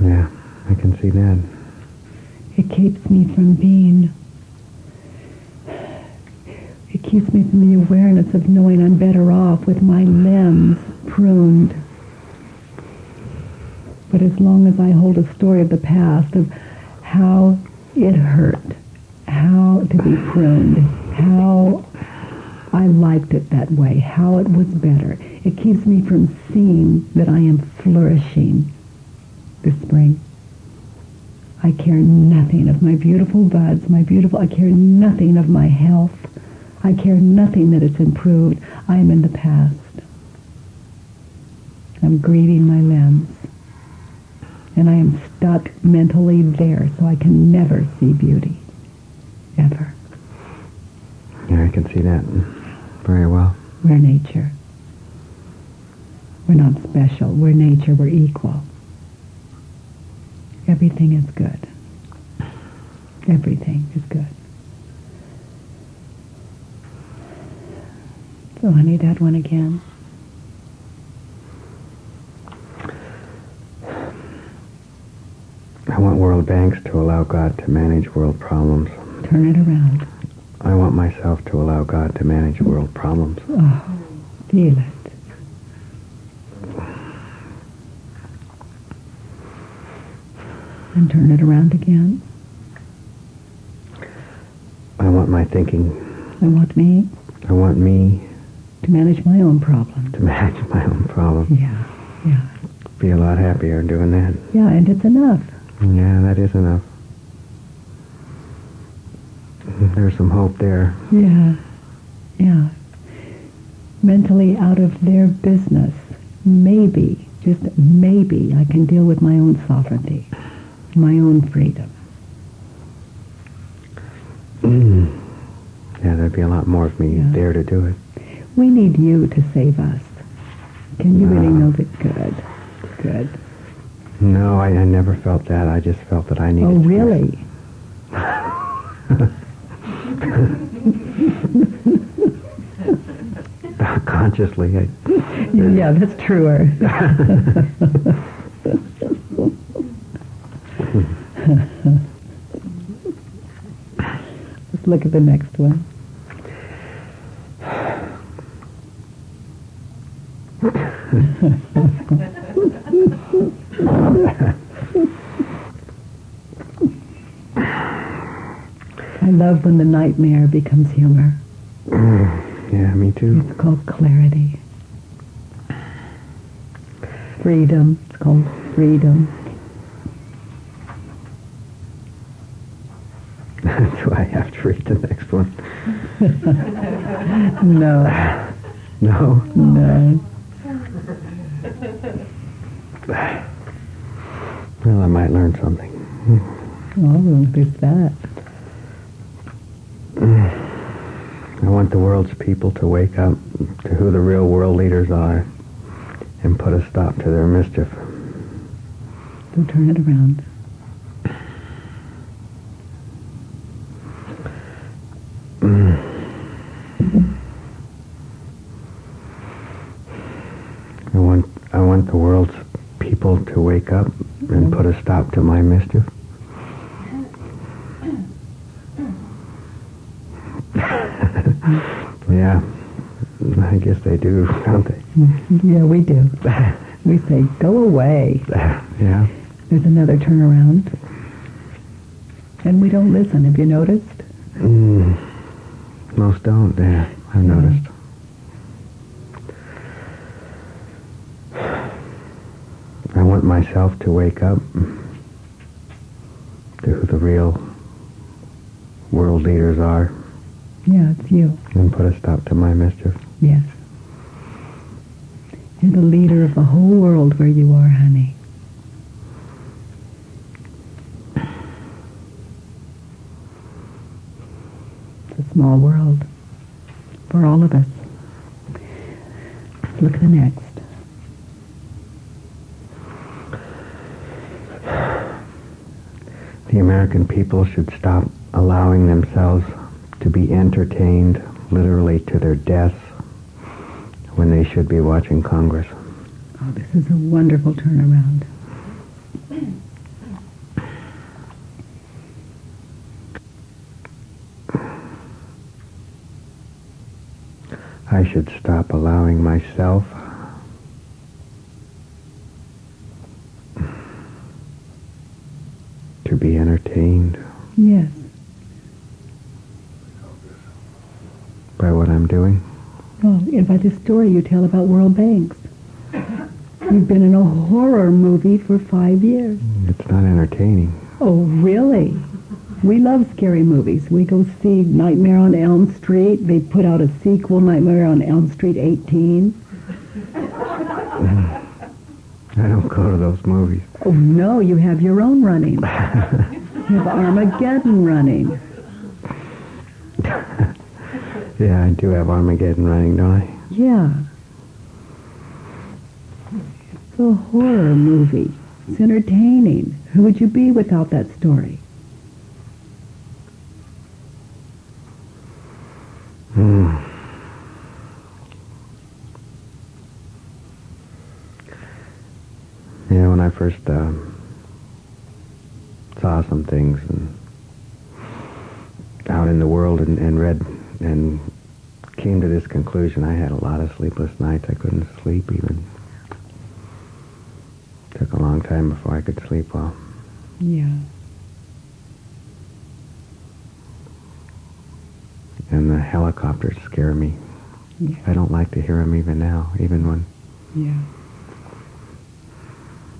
Yeah, I can see that. It keeps me from being, it keeps me from the awareness of knowing I'm better off with my limbs pruned. But as long as I hold a story of the past, of how it hurt, how to be pruned, how I liked it that way, how it was better, it keeps me from seeing that I am flourishing this spring. I care nothing of my beautiful buds, my beautiful, I care nothing of my health. I care nothing that it's improved. I am in the past. I'm grieving my limbs. And I am stuck mentally there, so I can never see beauty. Ever. Yeah, I can see that very well. We're nature. We're not special. We're nature. We're equal. Everything is good. Everything is good. So, honey, that one again. I want world banks to allow God to manage world problems. Turn it around. I want myself to allow God to manage world problems. Oh, feel it. And turn it around again. I want my thinking. I want me I want me to manage my own problems. to manage my own problems. Yeah, yeah. Be a lot happier doing that. Yeah, and it's enough. Yeah, that is enough. There's some hope there. Yeah, yeah. Mentally out of their business. Maybe, just maybe, I can deal with my own sovereignty, my own freedom. Mm. Yeah, there'd be a lot more of me Yeah. there to do it. We need you to save us. Can you really Ah. know that? Good, good. No, I, I never felt that. I just felt that I needed. Oh, really? Consciously, I, Yeah, that's truer. Let's look at the next one. I love when the nightmare becomes humor. Mm, yeah, me too. It's called clarity. Freedom. It's called freedom. do I have to read the next one? No, No. no. Well, I might learn something. Oh, there's that. I want the world's people to wake up to who the real world leaders are and put a stop to their mischief. So turn it around. I want I want the world's people to wake up and put a stop to my mischief. yeah, I guess they do, don't they? Yeah, we do. We say, go away. yeah. There's another turnaround. And we don't listen. Have you noticed? Mm, most don't. Yeah, I've noticed. I want myself to wake up to who the real world leaders are Yeah, it's you. and put a stop to my mischief. Yes. You're the leader of the whole world where you are, honey. It's a small world for all of us. Let's look at the next. The American people should stop allowing themselves to be entertained literally to their deaths when they should be watching Congress. Oh, this is a wonderful turnaround. I should stop allowing myself to be entertained Yes. by what I'm doing. And by the story you tell about World Banks. You've been in a horror movie for five years. Mm, it's not entertaining. Oh, really? We love scary movies. We go see Nightmare on Elm Street. They put out a sequel, Nightmare on Elm Street 18. I don't go to those movies. Oh, no, you have your own running. You have Armageddon running. Yeah, I do have Armageddon running, don't I? Yeah. It's a horror movie. It's entertaining. Who would you be without that story? Hmm. Yeah, when I first um, saw some things and out in the world and, and read and came to this conclusion, I had a lot of sleepless nights. I couldn't sleep even. Took a long time before I could sleep well. Yeah. And the helicopters scare me. Yeah. I don't like to hear them even now, even when Yeah.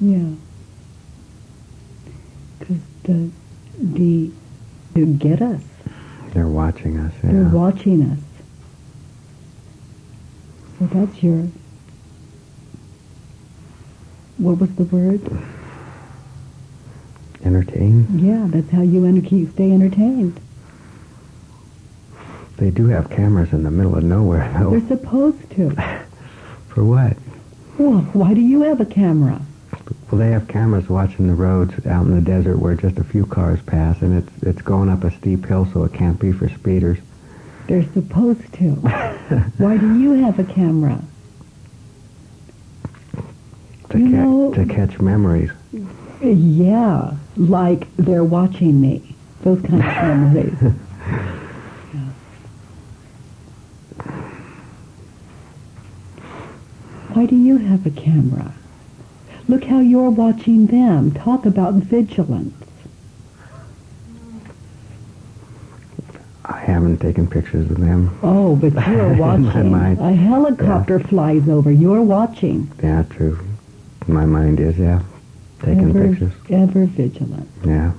Yeah. Because the, the, they get us. They're watching us. They're watching us. So that's your, what was the word? Entertain? Yeah, that's how you enter, keep, stay entertained. They do have cameras in the middle of nowhere, though. They're supposed to. For what? Well, why do you have a camera? Well, they have cameras watching the roads out in the desert where just a few cars pass, and it's it's going up a steep hill, so it can't be for speeders. They're supposed to. why do you have a camera? To, You ca- know- to catch memories. Yeah, like they're watching me. Those kind of memories. Yeah. Why do you have a camera? Look how you're watching them. Talk about vigilance. I haven't taken pictures of them. Oh, but you're watching. mind, A helicopter flies over. You're watching. Yeah, true. My mind is, yeah. Taking ever, pictures. Ever vigilant. Yeah.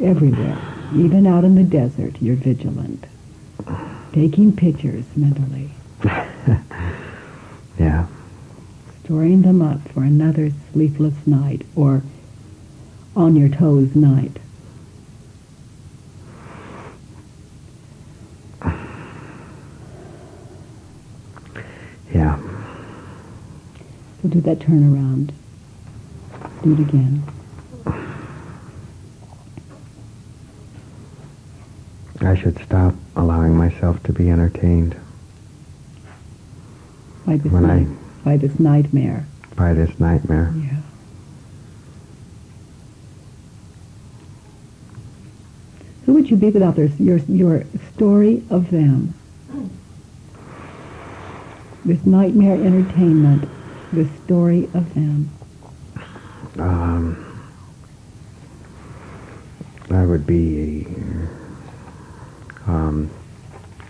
Everywhere. Even out in the desert, you're vigilant. Taking pictures mentally. Yeah. Storing them up for another sleepless night or on your toes night. Yeah. So do that turnaround. Do it again. I should stop allowing myself to be entertained When I- by this nightmare. by this nightmare. Yeah. Who would you be without their, your, your story of them? This nightmare entertainment, the story of them. Um, I would be um,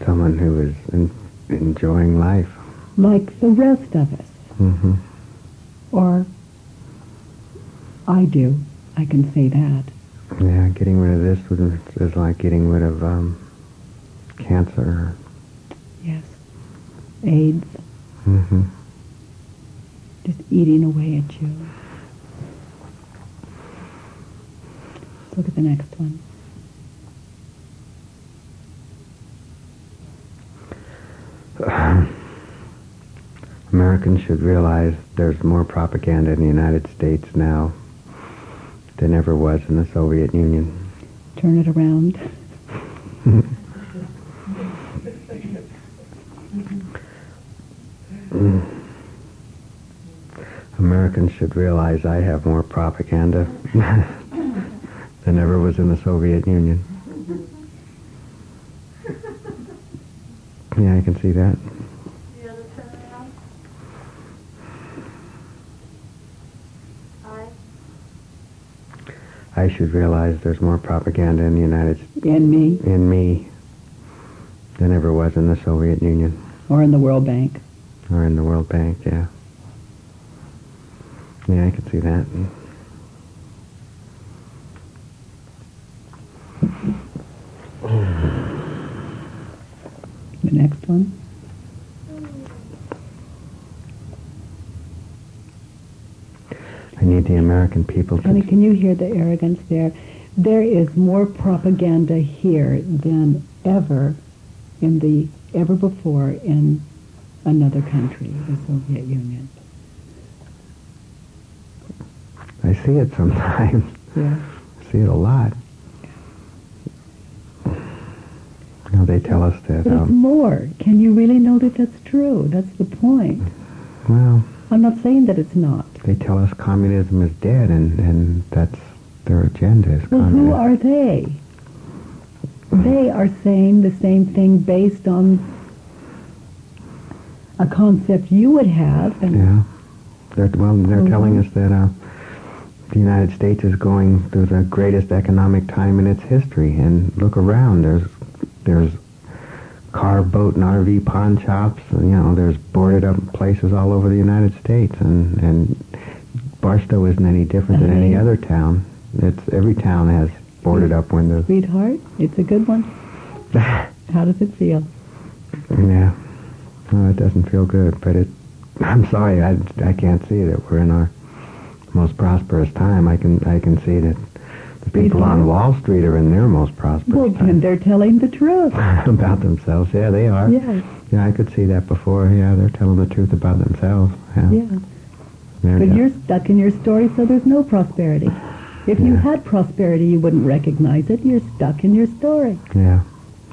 someone who is en- enjoying life. Like the rest of us. hmm Or I do. I can say that. Yeah, getting rid of this was, is like getting rid of um, cancer. Yes. AIDS Mm-hmm. just eating away at you. Let's look at the next one. Americans should realize there's more propaganda in the United States now than ever was in the Soviet Union. Turn it around. Americans should realize I have more propaganda than ever was in the Soviet Union. Yeah, I can see that. The other turnaround. I. I should realize there's more propaganda in the United States. In me in me than ever was in the Soviet Union or in the World Bank. or in the World Bank. Yeah. Yeah, I can see that. The next one. The American people Honey, can you hear the arrogance there? There is more propaganda here than ever in the ever before in another country, the Soviet Union. I see it sometimes. Yeah. I see it a lot. You know, they tell us that, But it's um, more. Can you really know that that's true? That's the point. well, I'm not saying that it's not. they tell us communism is dead, and, and that's their agenda is Well, communism. who are they? They are saying the same thing based on a concept you would have. And Yeah. They're, well, they're Mhm. telling us that uh, the United States is going through the greatest economic time in its history. And look around. There's there's car, boat, and RV pawn shops. and, You know, there's boarded up places all over the United States. And and Barstow isn't any different than any Mhm. other town. It's every town has boarded up windows. Sweetheart, it's a good one. How does it feel? Yeah. No, it doesn't feel good, but it. I'm sorry, I, I can't see that we're in our most prosperous time. I can I can see that people on Wall Street are in their most prosperous Well, time. then they're telling the truth. about themselves. Yeah, they are. Yes, Yeah, I could see that before. Yeah, they're telling the truth about themselves. Yeah. yeah. But you're stuck in your story, so there's no prosperity. If you had prosperity, you wouldn't recognize it. You're stuck in your story. Yeah.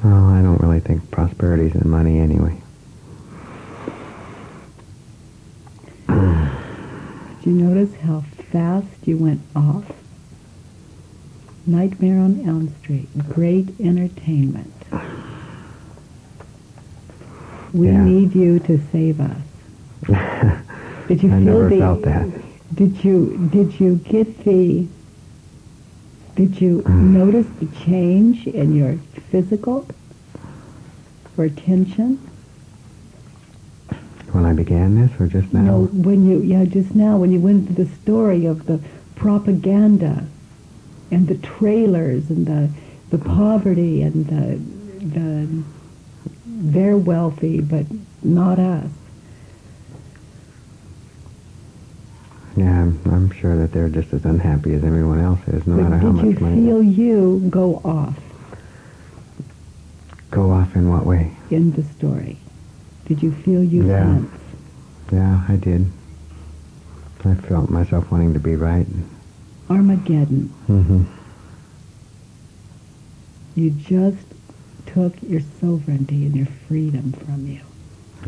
Well, I don't really think prosperity's in money anyway. Did you notice how fast you went off? Nightmare on Elm Street, great entertainment. We Yeah. need you to save us. Did you I feel the? felt that. Did you did you get the? Did you notice the change in your physical or tension? When I began this, or just now? No, when you yeah, just now when you went into the story of the propaganda and the trailers and the the poverty and the the they're wealthy but not us. Yeah, I'm, I'm sure that they're just as unhappy as everyone else is, no but matter how much money. did you feel you go off Go off in what way? in the story? Did you feel you Yeah. sense? Yeah, I did. I felt myself wanting to be right. Armageddon. Mm-hmm. You just took your sovereignty and your freedom from you.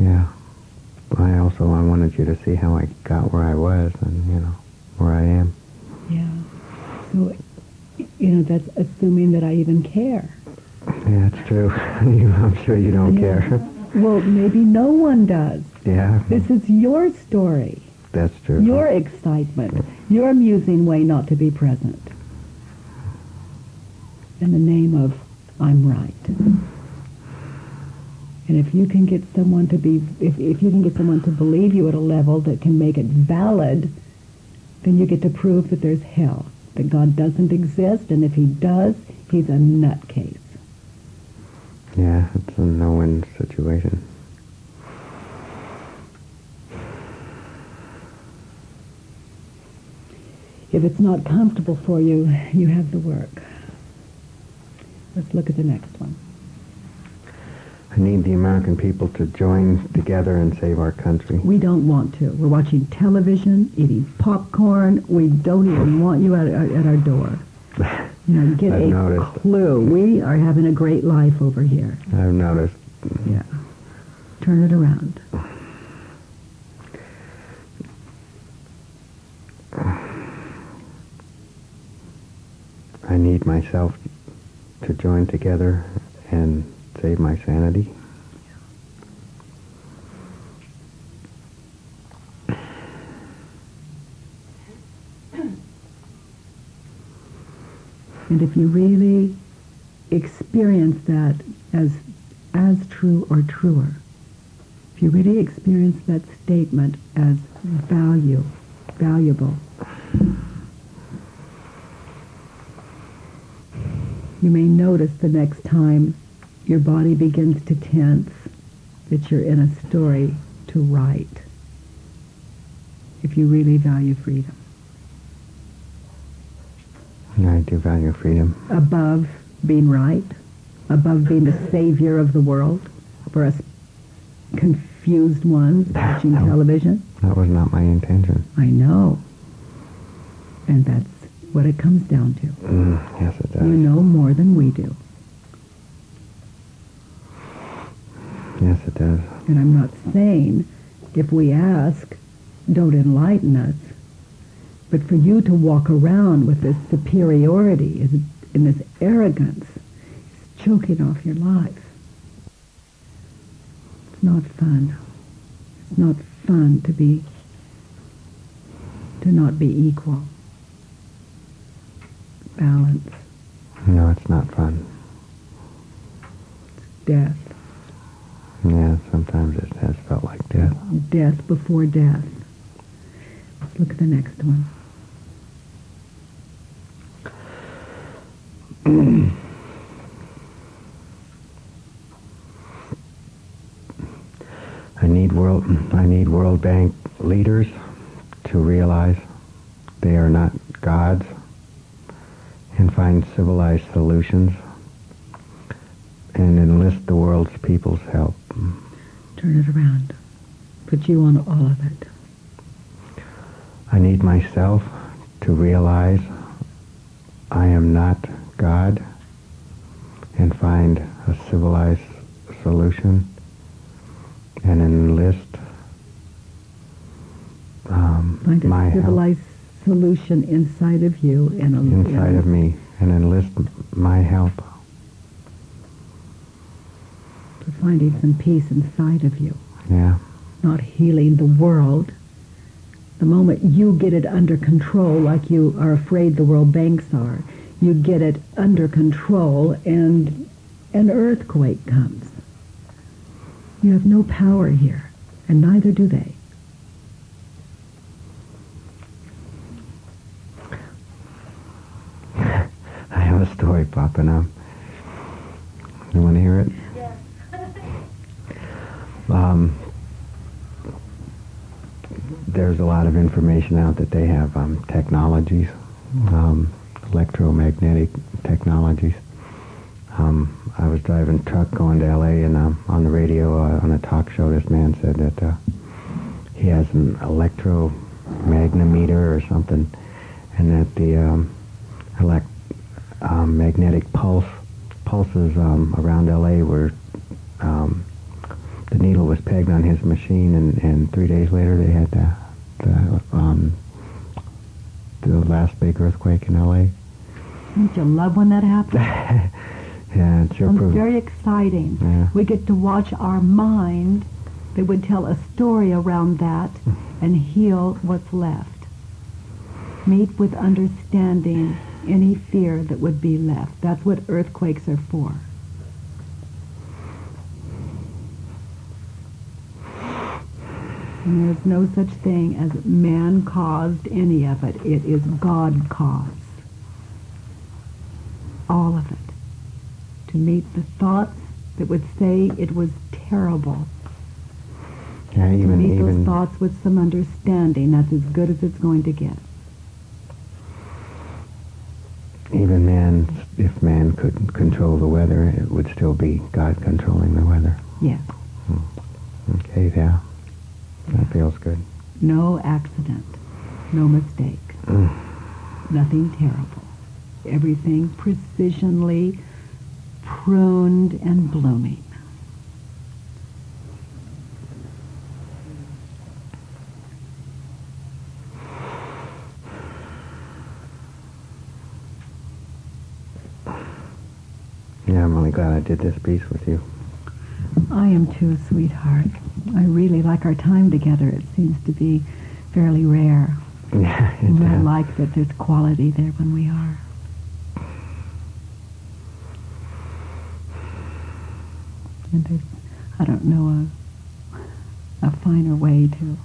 Yeah. I also I wanted you to see how I got where I was and, you know, where I am. Yeah. So, you know, that's assuming that I even care. Yeah, it's true. I'm sure you don't Yeah. care. Well, maybe no one does. yeah, This is your story, that's true. your excitement, your amusing way not to be present. In the name of, I'm right. And if you can get someone to be, if, if you can get someone to believe you at a level that can make it valid, then you get to prove that there's hell, that God doesn't exist, and if he does, he's a nutcase. Yeah, it's a no-win situation. If it's not comfortable for you, you have the work. Let's look at the next one. I need the American people to join together and save our country. We don't want to. We're watching television, eating popcorn. We don't even want you at, our- at our door. You know, get I've a noticed. clue. We are having a great life over here. I've noticed. Yeah. Turn it around. I need myself to join together and save my sanity. And if you really experience that as as true or truer, if you really experience that statement as value, valuable, you may notice the next time your body begins to tense that you're in a story to write. If you really value freedom. And I do value freedom. above being right, above being the savior of the world for us confused ones watching No. television. That was not my intention. I know. And that's what it comes down to. Mm, yes, it does. You know more than we do. Yes, it does. And I'm not saying if we ask, don't enlighten us. But for you to walk around with this superiority and this arrogance is choking off your life. It's not fun. It's not fun to be, to not be equal. Balance. No, it's not fun. It's death. Yeah, sometimes it has felt like death. Death before death. Let's look at the next one. I need world I need World Bank leaders to realize they are not gods and find civilized solutions and enlist the world's people's help. Turn it around. Put you on all of it. I need myself to realize I am not God and find a civilized solution and enlist um, Find a my help civilized solution inside of you and inside of me and enlist my help. For finding some peace inside of you. Yeah. Not healing the world. The moment you get it under control, like you are afraid the world banks are, you get it under control and an earthquake comes. You have no power here, and neither do they. I have a story popping up. You want to hear it? Yes. Um, there's a lot of information out that they have um, technologies, um, electromagnetic technologies. Um, I was driving a truck going to L.A. and um, on the radio uh, on a talk show, this man said that uh, he has an electromagnometer or something, and that the um, elect um, magnetic pulse pulses um, around L.A. were um, the needle was pegged on his machine, and, and three days later they had the the, um, the last big earthquake in L.A. Don't you love when that happens? yeah, it sure Sounds proved. very exciting. Yeah. We get to watch our mind that would tell a story around that and heal what's left. Meet with understanding any fear that would be left. That's what earthquakes are for. And there's no such thing as man caused any of it. It is God caused. All of it. To meet the thoughts that would say it was terrible. Yeah, to even meet those thoughts with some understanding. That's as good as it's going to get. Even man, if man could control the weather, it would still be God controlling the weather. Yes. Okay, yeah, that feels good. No accident. No mistake. Mm. Nothing terrible. Everything precisionally pruned and blooming. Yeah, I'm really glad I did this piece with you. I am too, sweetheart. I really like our time together. It seems to be fairly rare. Yeah, it And I like that there's quality there when we are. And there's, I don't know, a, a finer way to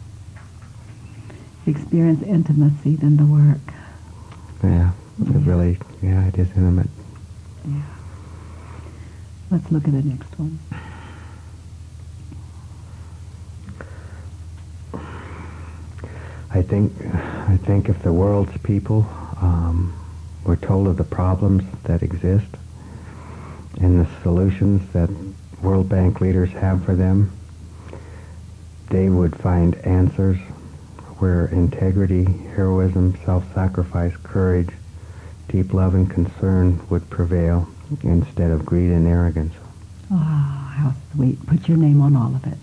experience intimacy than the work. Yeah, it really, yeah, it is intimate. Yeah. Let's look at the next one. I think, I think if the world's people um, were told of the problems that exist and the solutions that World Bank leaders have for them, they would find answers where integrity, heroism, self-sacrifice, courage, deep love and concern would prevail instead of greed and arrogance. Ah, how sweet. Put your name on all of it.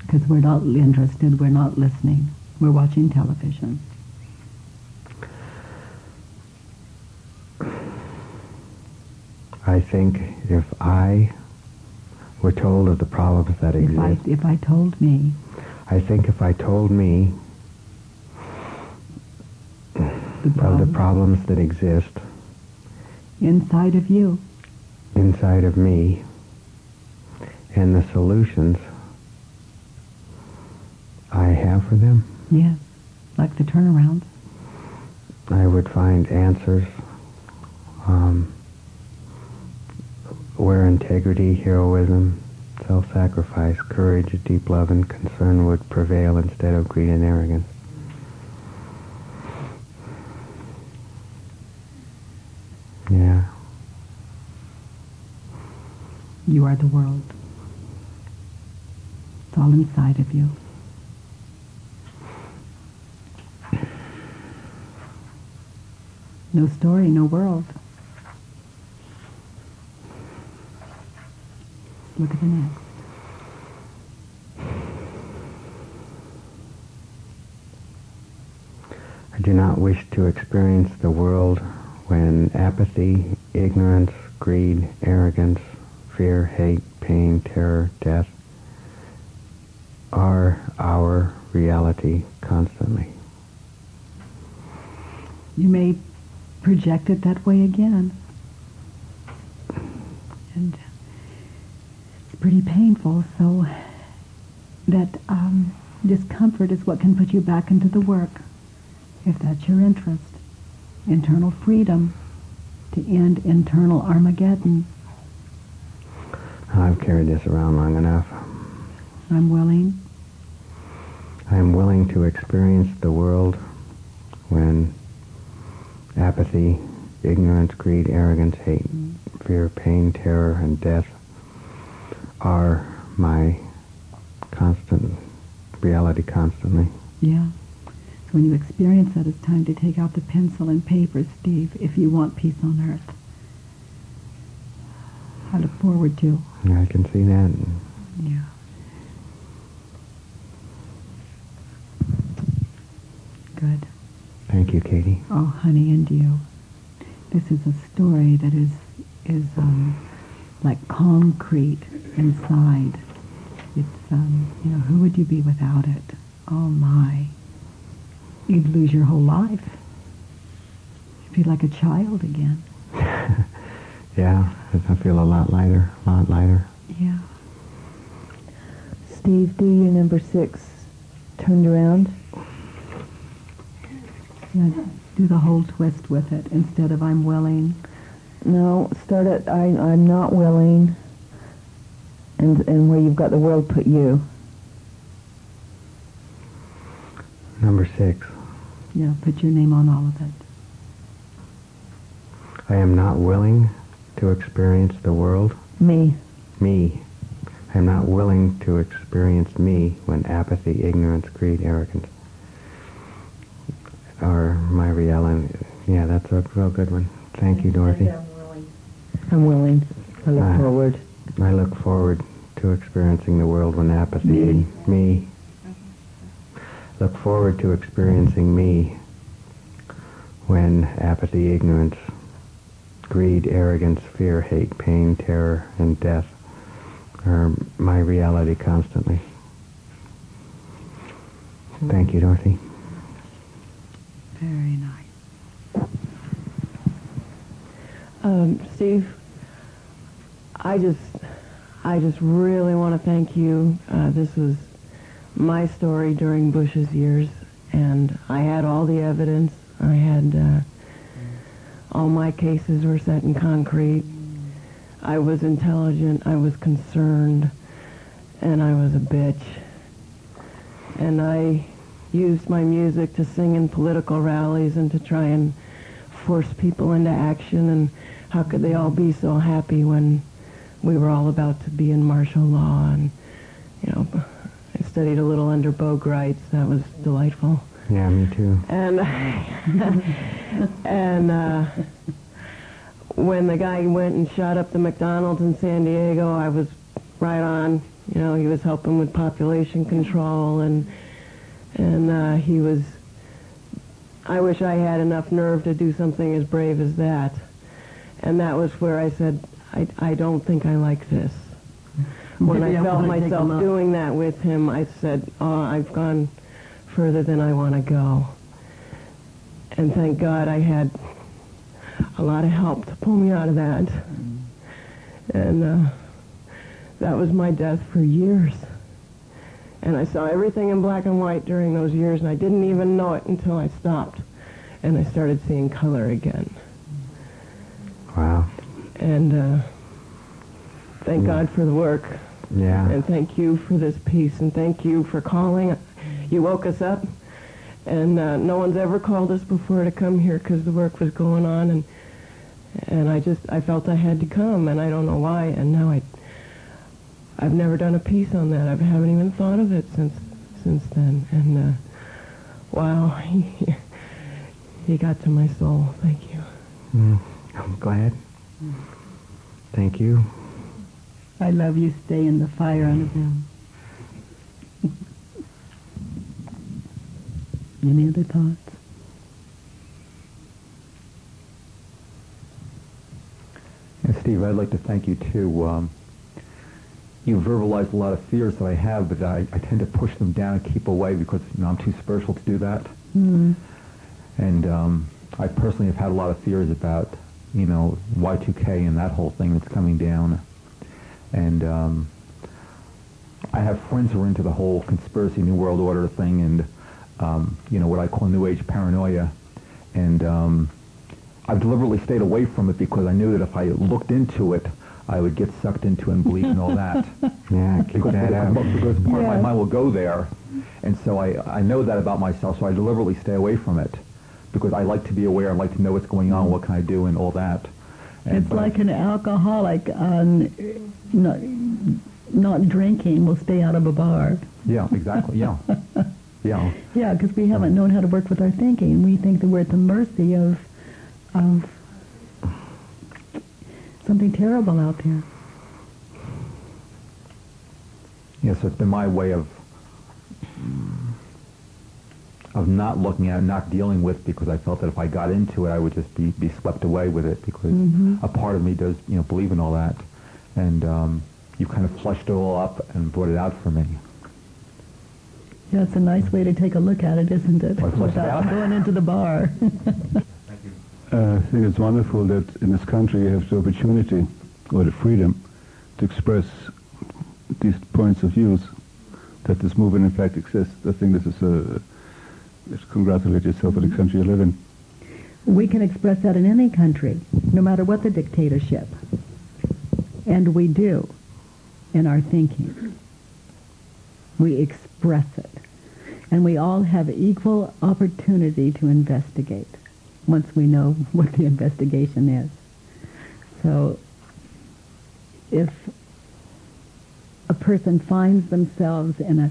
Because we're not interested, we're not listening. We're watching television. I think if I were told of the problems that If I, exist, if I told me, I think if I told me the of the problems that exist inside of you, inside of me. And the solutions I have for them, yes, like the turnaround, I would find answers um, where integrity, heroism, self-sacrifice, courage, deep love, and concern would prevail instead of greed and arrogance. Yeah. You are the world. It's all inside of you. No story, no world. Look at the next. I do not wish to experience the world when apathy, ignorance, greed, arrogance, fear, hate, pain, terror, death are our reality constantly. You may project it that way again. And it's pretty painful, so that um, discomfort is what can put you back into the work, if that's your interest. Internal freedom to end internal Armageddon. I've carried this around long enough. I'm willing. I am willing to experience the world when apathy, ignorance, greed, arrogance, hate, fear, pain, terror, and death are my constant reality constantly. Yeah. So when you experience that, it's time to take out the pencil and paper, Steve, if you want peace on earth. I look forward to. I can see that. Yeah. Good. Thank you, Katie. Oh, honey, and you. This is a story that is is um, like concrete inside. It's um, you know, who would you be without it? Oh my. You'd lose your whole life. You'd be like a child again. yeah, I feel a lot lighter, a lot lighter. Yeah. Steve, do your number six turned around. Yeah, do the whole twist with it instead of I'm willing. No, start at I, I'm not willing, and and where you've got the world put you. Number six. Yeah, put your name on all of it. I am not willing to experience the world. Me. Me. I am not willing to experience me when apathy, ignorance, greed, arrogance are my reality. Yeah, that's a real good one. Thank you, Dorothy. I'm willing. I'm willing. I look Ah. forward. I look forward to experiencing the world when apathy, Me. me. Look forward to experiencing me when apathy, ignorance, greed, arrogance, fear, hate, pain, terror, and death are my reality constantly. Thank you, Dorothy. Very nice. Um, Steve, I just, I just really want to thank you. Uh, this was my story during Bush's years, and I had all the evidence. I had uh, all my cases were set in concrete. I was intelligent. I was concerned, and I was a bitch. And I used my music to sing in political rallies and to try and force people into action. And how could they all be so happy when we were all about to be in martial law? And you know, I studied a little under Bo Gritz. That was delightful. Yeah, me too. And and uh, when the guy went and shot up the McDonald's in San Diego, I was right on. You know, he was helping with population control, and and uh, he was. I wish I had enough nerve to do something as brave as that. And that was where I said, I, I don't think I like this. When I Maybe I felt wanna take a myself doing that with him, I said, oh, I've gone further than I want to go. And thank God I had a lot of help to pull me out of that. And uh, that was my death for years. And I saw everything in black and white during those years, and I didn't even know it until I stopped. And I started seeing color again. Wow. And uh, thank Mm. God for the work. Yeah. And thank you for this peace, and thank you for calling. You woke us up, and uh, no one's ever called us before to come here because the work was going on, and and I just I felt I had to come, and I don't know why, and now I I've never done a piece on that. I haven't even thought of it since since then, and uh, wow, he, he got to my soul. Thank you. Mm, I'm glad. Thank you. I love you. Stay in the fire, Annabelle. Any other thoughts? And Steve, I'd like to thank you too. Um, you verbalized a lot of fears that I have, but I, I tend to push them down and keep away because you know I'm too spiritual to do that. Mm. And um, I personally have had a lot of fears about you know Y2K and that whole thing that's coming down. And um, I have friends who are into the whole conspiracy New World Order thing and um, you know what I call New Age paranoia. And um, I've deliberately stayed away from it because I knew that if I looked into it, I would get sucked into and believe and all that. Yeah, keep because, that because, out. because part of my mind will go there. And so I, I know that about myself, so I deliberately stay away from it because I like to be aware, I like to know what's going on, what can I do, and all that. And, It's but I- like an alcoholic on not, not drinking will stay out of a bar. Yeah, exactly, yeah. yeah. Yeah, because we haven't known how to work with our thinking. We think that we're at the mercy of of something terrible out there. Yes, so it's been my way of of not looking at it, not dealing with because I felt that if I got into it, I would just be, be swept away with it because Mhm. a part of me does, you know, believe in all that. And um, you kind of flushed it all up and brought it out for me. Yeah, it's a nice way to take a look at it, isn't it? Like flush it Without out? going into the bar. Uh, I think it's wonderful that in this country you have the opportunity or the freedom to express these points of views, that this movement in fact exists. I think this is a, just congratulate yourself for the country you live in. we can express that in any country, no matter what the dictatorship. And we do in our thinking. We express it. And we all have equal opportunity to investigate once we know what the investigation is. So if a person finds themselves in a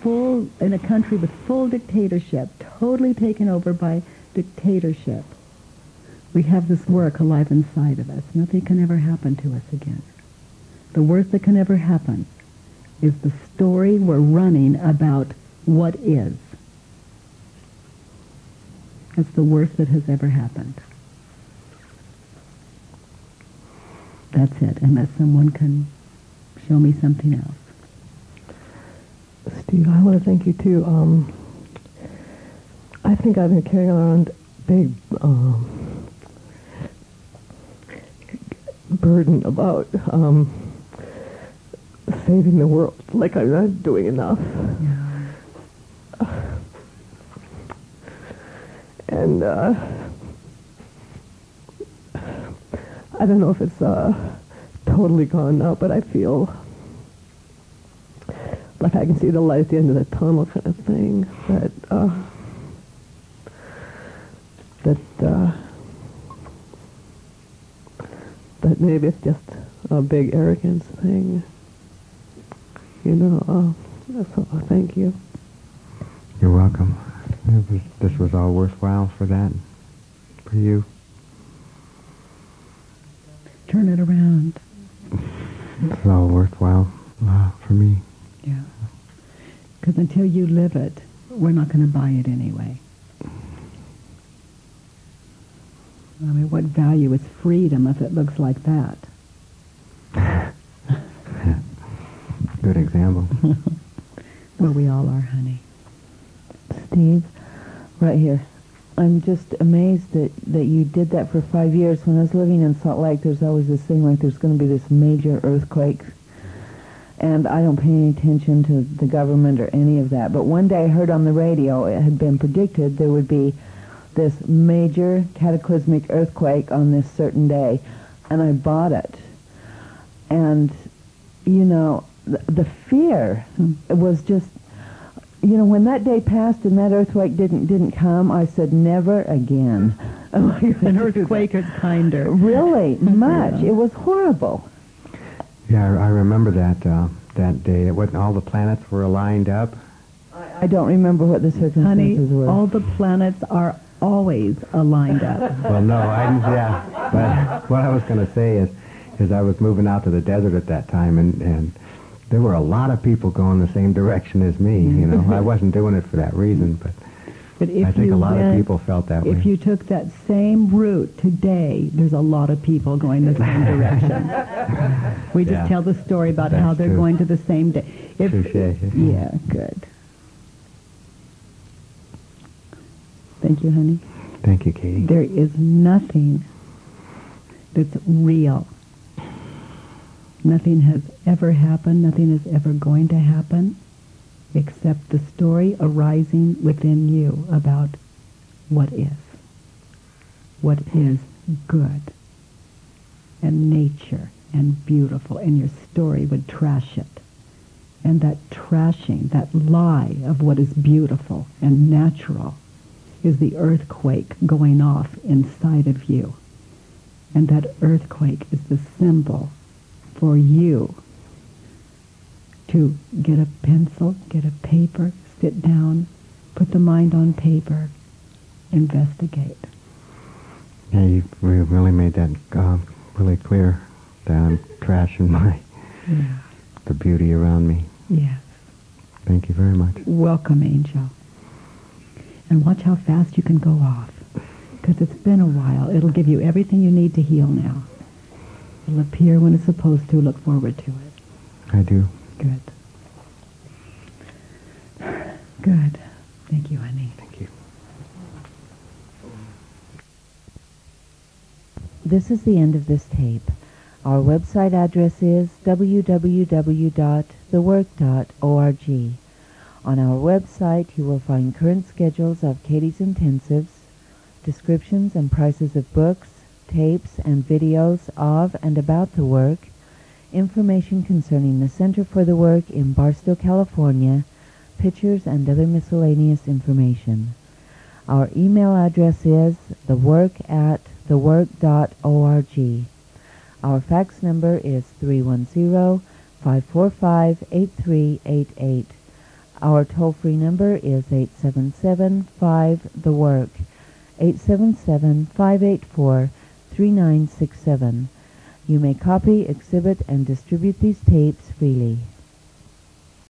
full in a country with full dictatorship, totally taken over by dictatorship, we have this work alive inside of us. Nothing can ever happen to us again. The worst that can ever happen is the story we're running about what is. That's the worst that has ever happened. That's it, unless someone can show me something else. Steve, I want to thank you too. Um, I think I've been carrying around big um, burden about um, saving the world, like I'm not doing enough. And uh, I don't know if it's uh, totally gone now, but I feel like I can see the light at the end of the tunnel kind of thing. That uh, that uh, that maybe it's just a big arrogance thing. You know, That's all. Thank you. You're welcome. It was, this was all worthwhile for that, for you. Turn it around. It's all worthwhile uh, for me. Yeah. Because until you live it, we're not going to buy it anyway. I mean, what value is freedom if it looks like that? Good example. Well, we all are, honey. Steve, right here. I'm just amazed that, that you did that for five years. When I was living in Salt Lake, there's always this thing like there's going to be this major earthquake. And I don't pay any attention to the government or any of that. But one day I heard on the radio it had been predicted there would be this major cataclysmic earthquake on this certain day. And I bought it. And, you know, the, the fear was just you know, when that day passed and that earthquake didn't didn't come, I said never again. An earthquake is kinder. Really, much. It was horrible. Yeah, I, I remember that uh, that day. It wasn't all the planets were aligned up. I don't remember what the Honey, circumstances were. all the planets are always aligned up. Well, no, I. Yeah, but what I was going to say is, is I was moving out to the desert at that time, and and there were a lot of people going the same direction as me. You know, I wasn't doing it for that reason, but But if I think a lot went, of people felt that way. If you took that same route today, there's a lot of people going the same direction. we just Yeah. tell the story about how they're true. going to the same day. If. Yeah, good. Thank you, honey. Thank you, Katie. There is nothing that's real. Nothing has ever happened, nothing is ever going to happen, except the story arising within you about what is. What is good and nature and beautiful, and your story would trash it. And that trashing, that lie of what is beautiful and natural is the earthquake going off inside of you. And that earthquake is the symbol for you to get a pencil, get a paper, sit down, put the mind on paper, investigate. Yeah, you re- really made that uh, really clear that I'm trashing my Yeah. the beauty around me. Yes. Thank you very much. Welcome, angel. And watch how fast you can go off. Because it's been a while. It'll give you everything you need to heal now. It'll appear when it's supposed to. Look forward to it. I do. Good. Good. Thank you, honey. Thank you. This is the end of this tape. Our website address is www.thework.org. On our website, you will find current schedules of Katie's intensives, descriptions and prices of books, tapes, and videos of and about the work, information concerning the Center for the Work in Barstow, California, pictures and other miscellaneous information. Our email address is thework at thework.org. Our fax number is 310-545-8388. Our toll-free number is 877-5-THE-WORK, 877-584-3967. You may copy, exhibit, and distribute these tapes freely.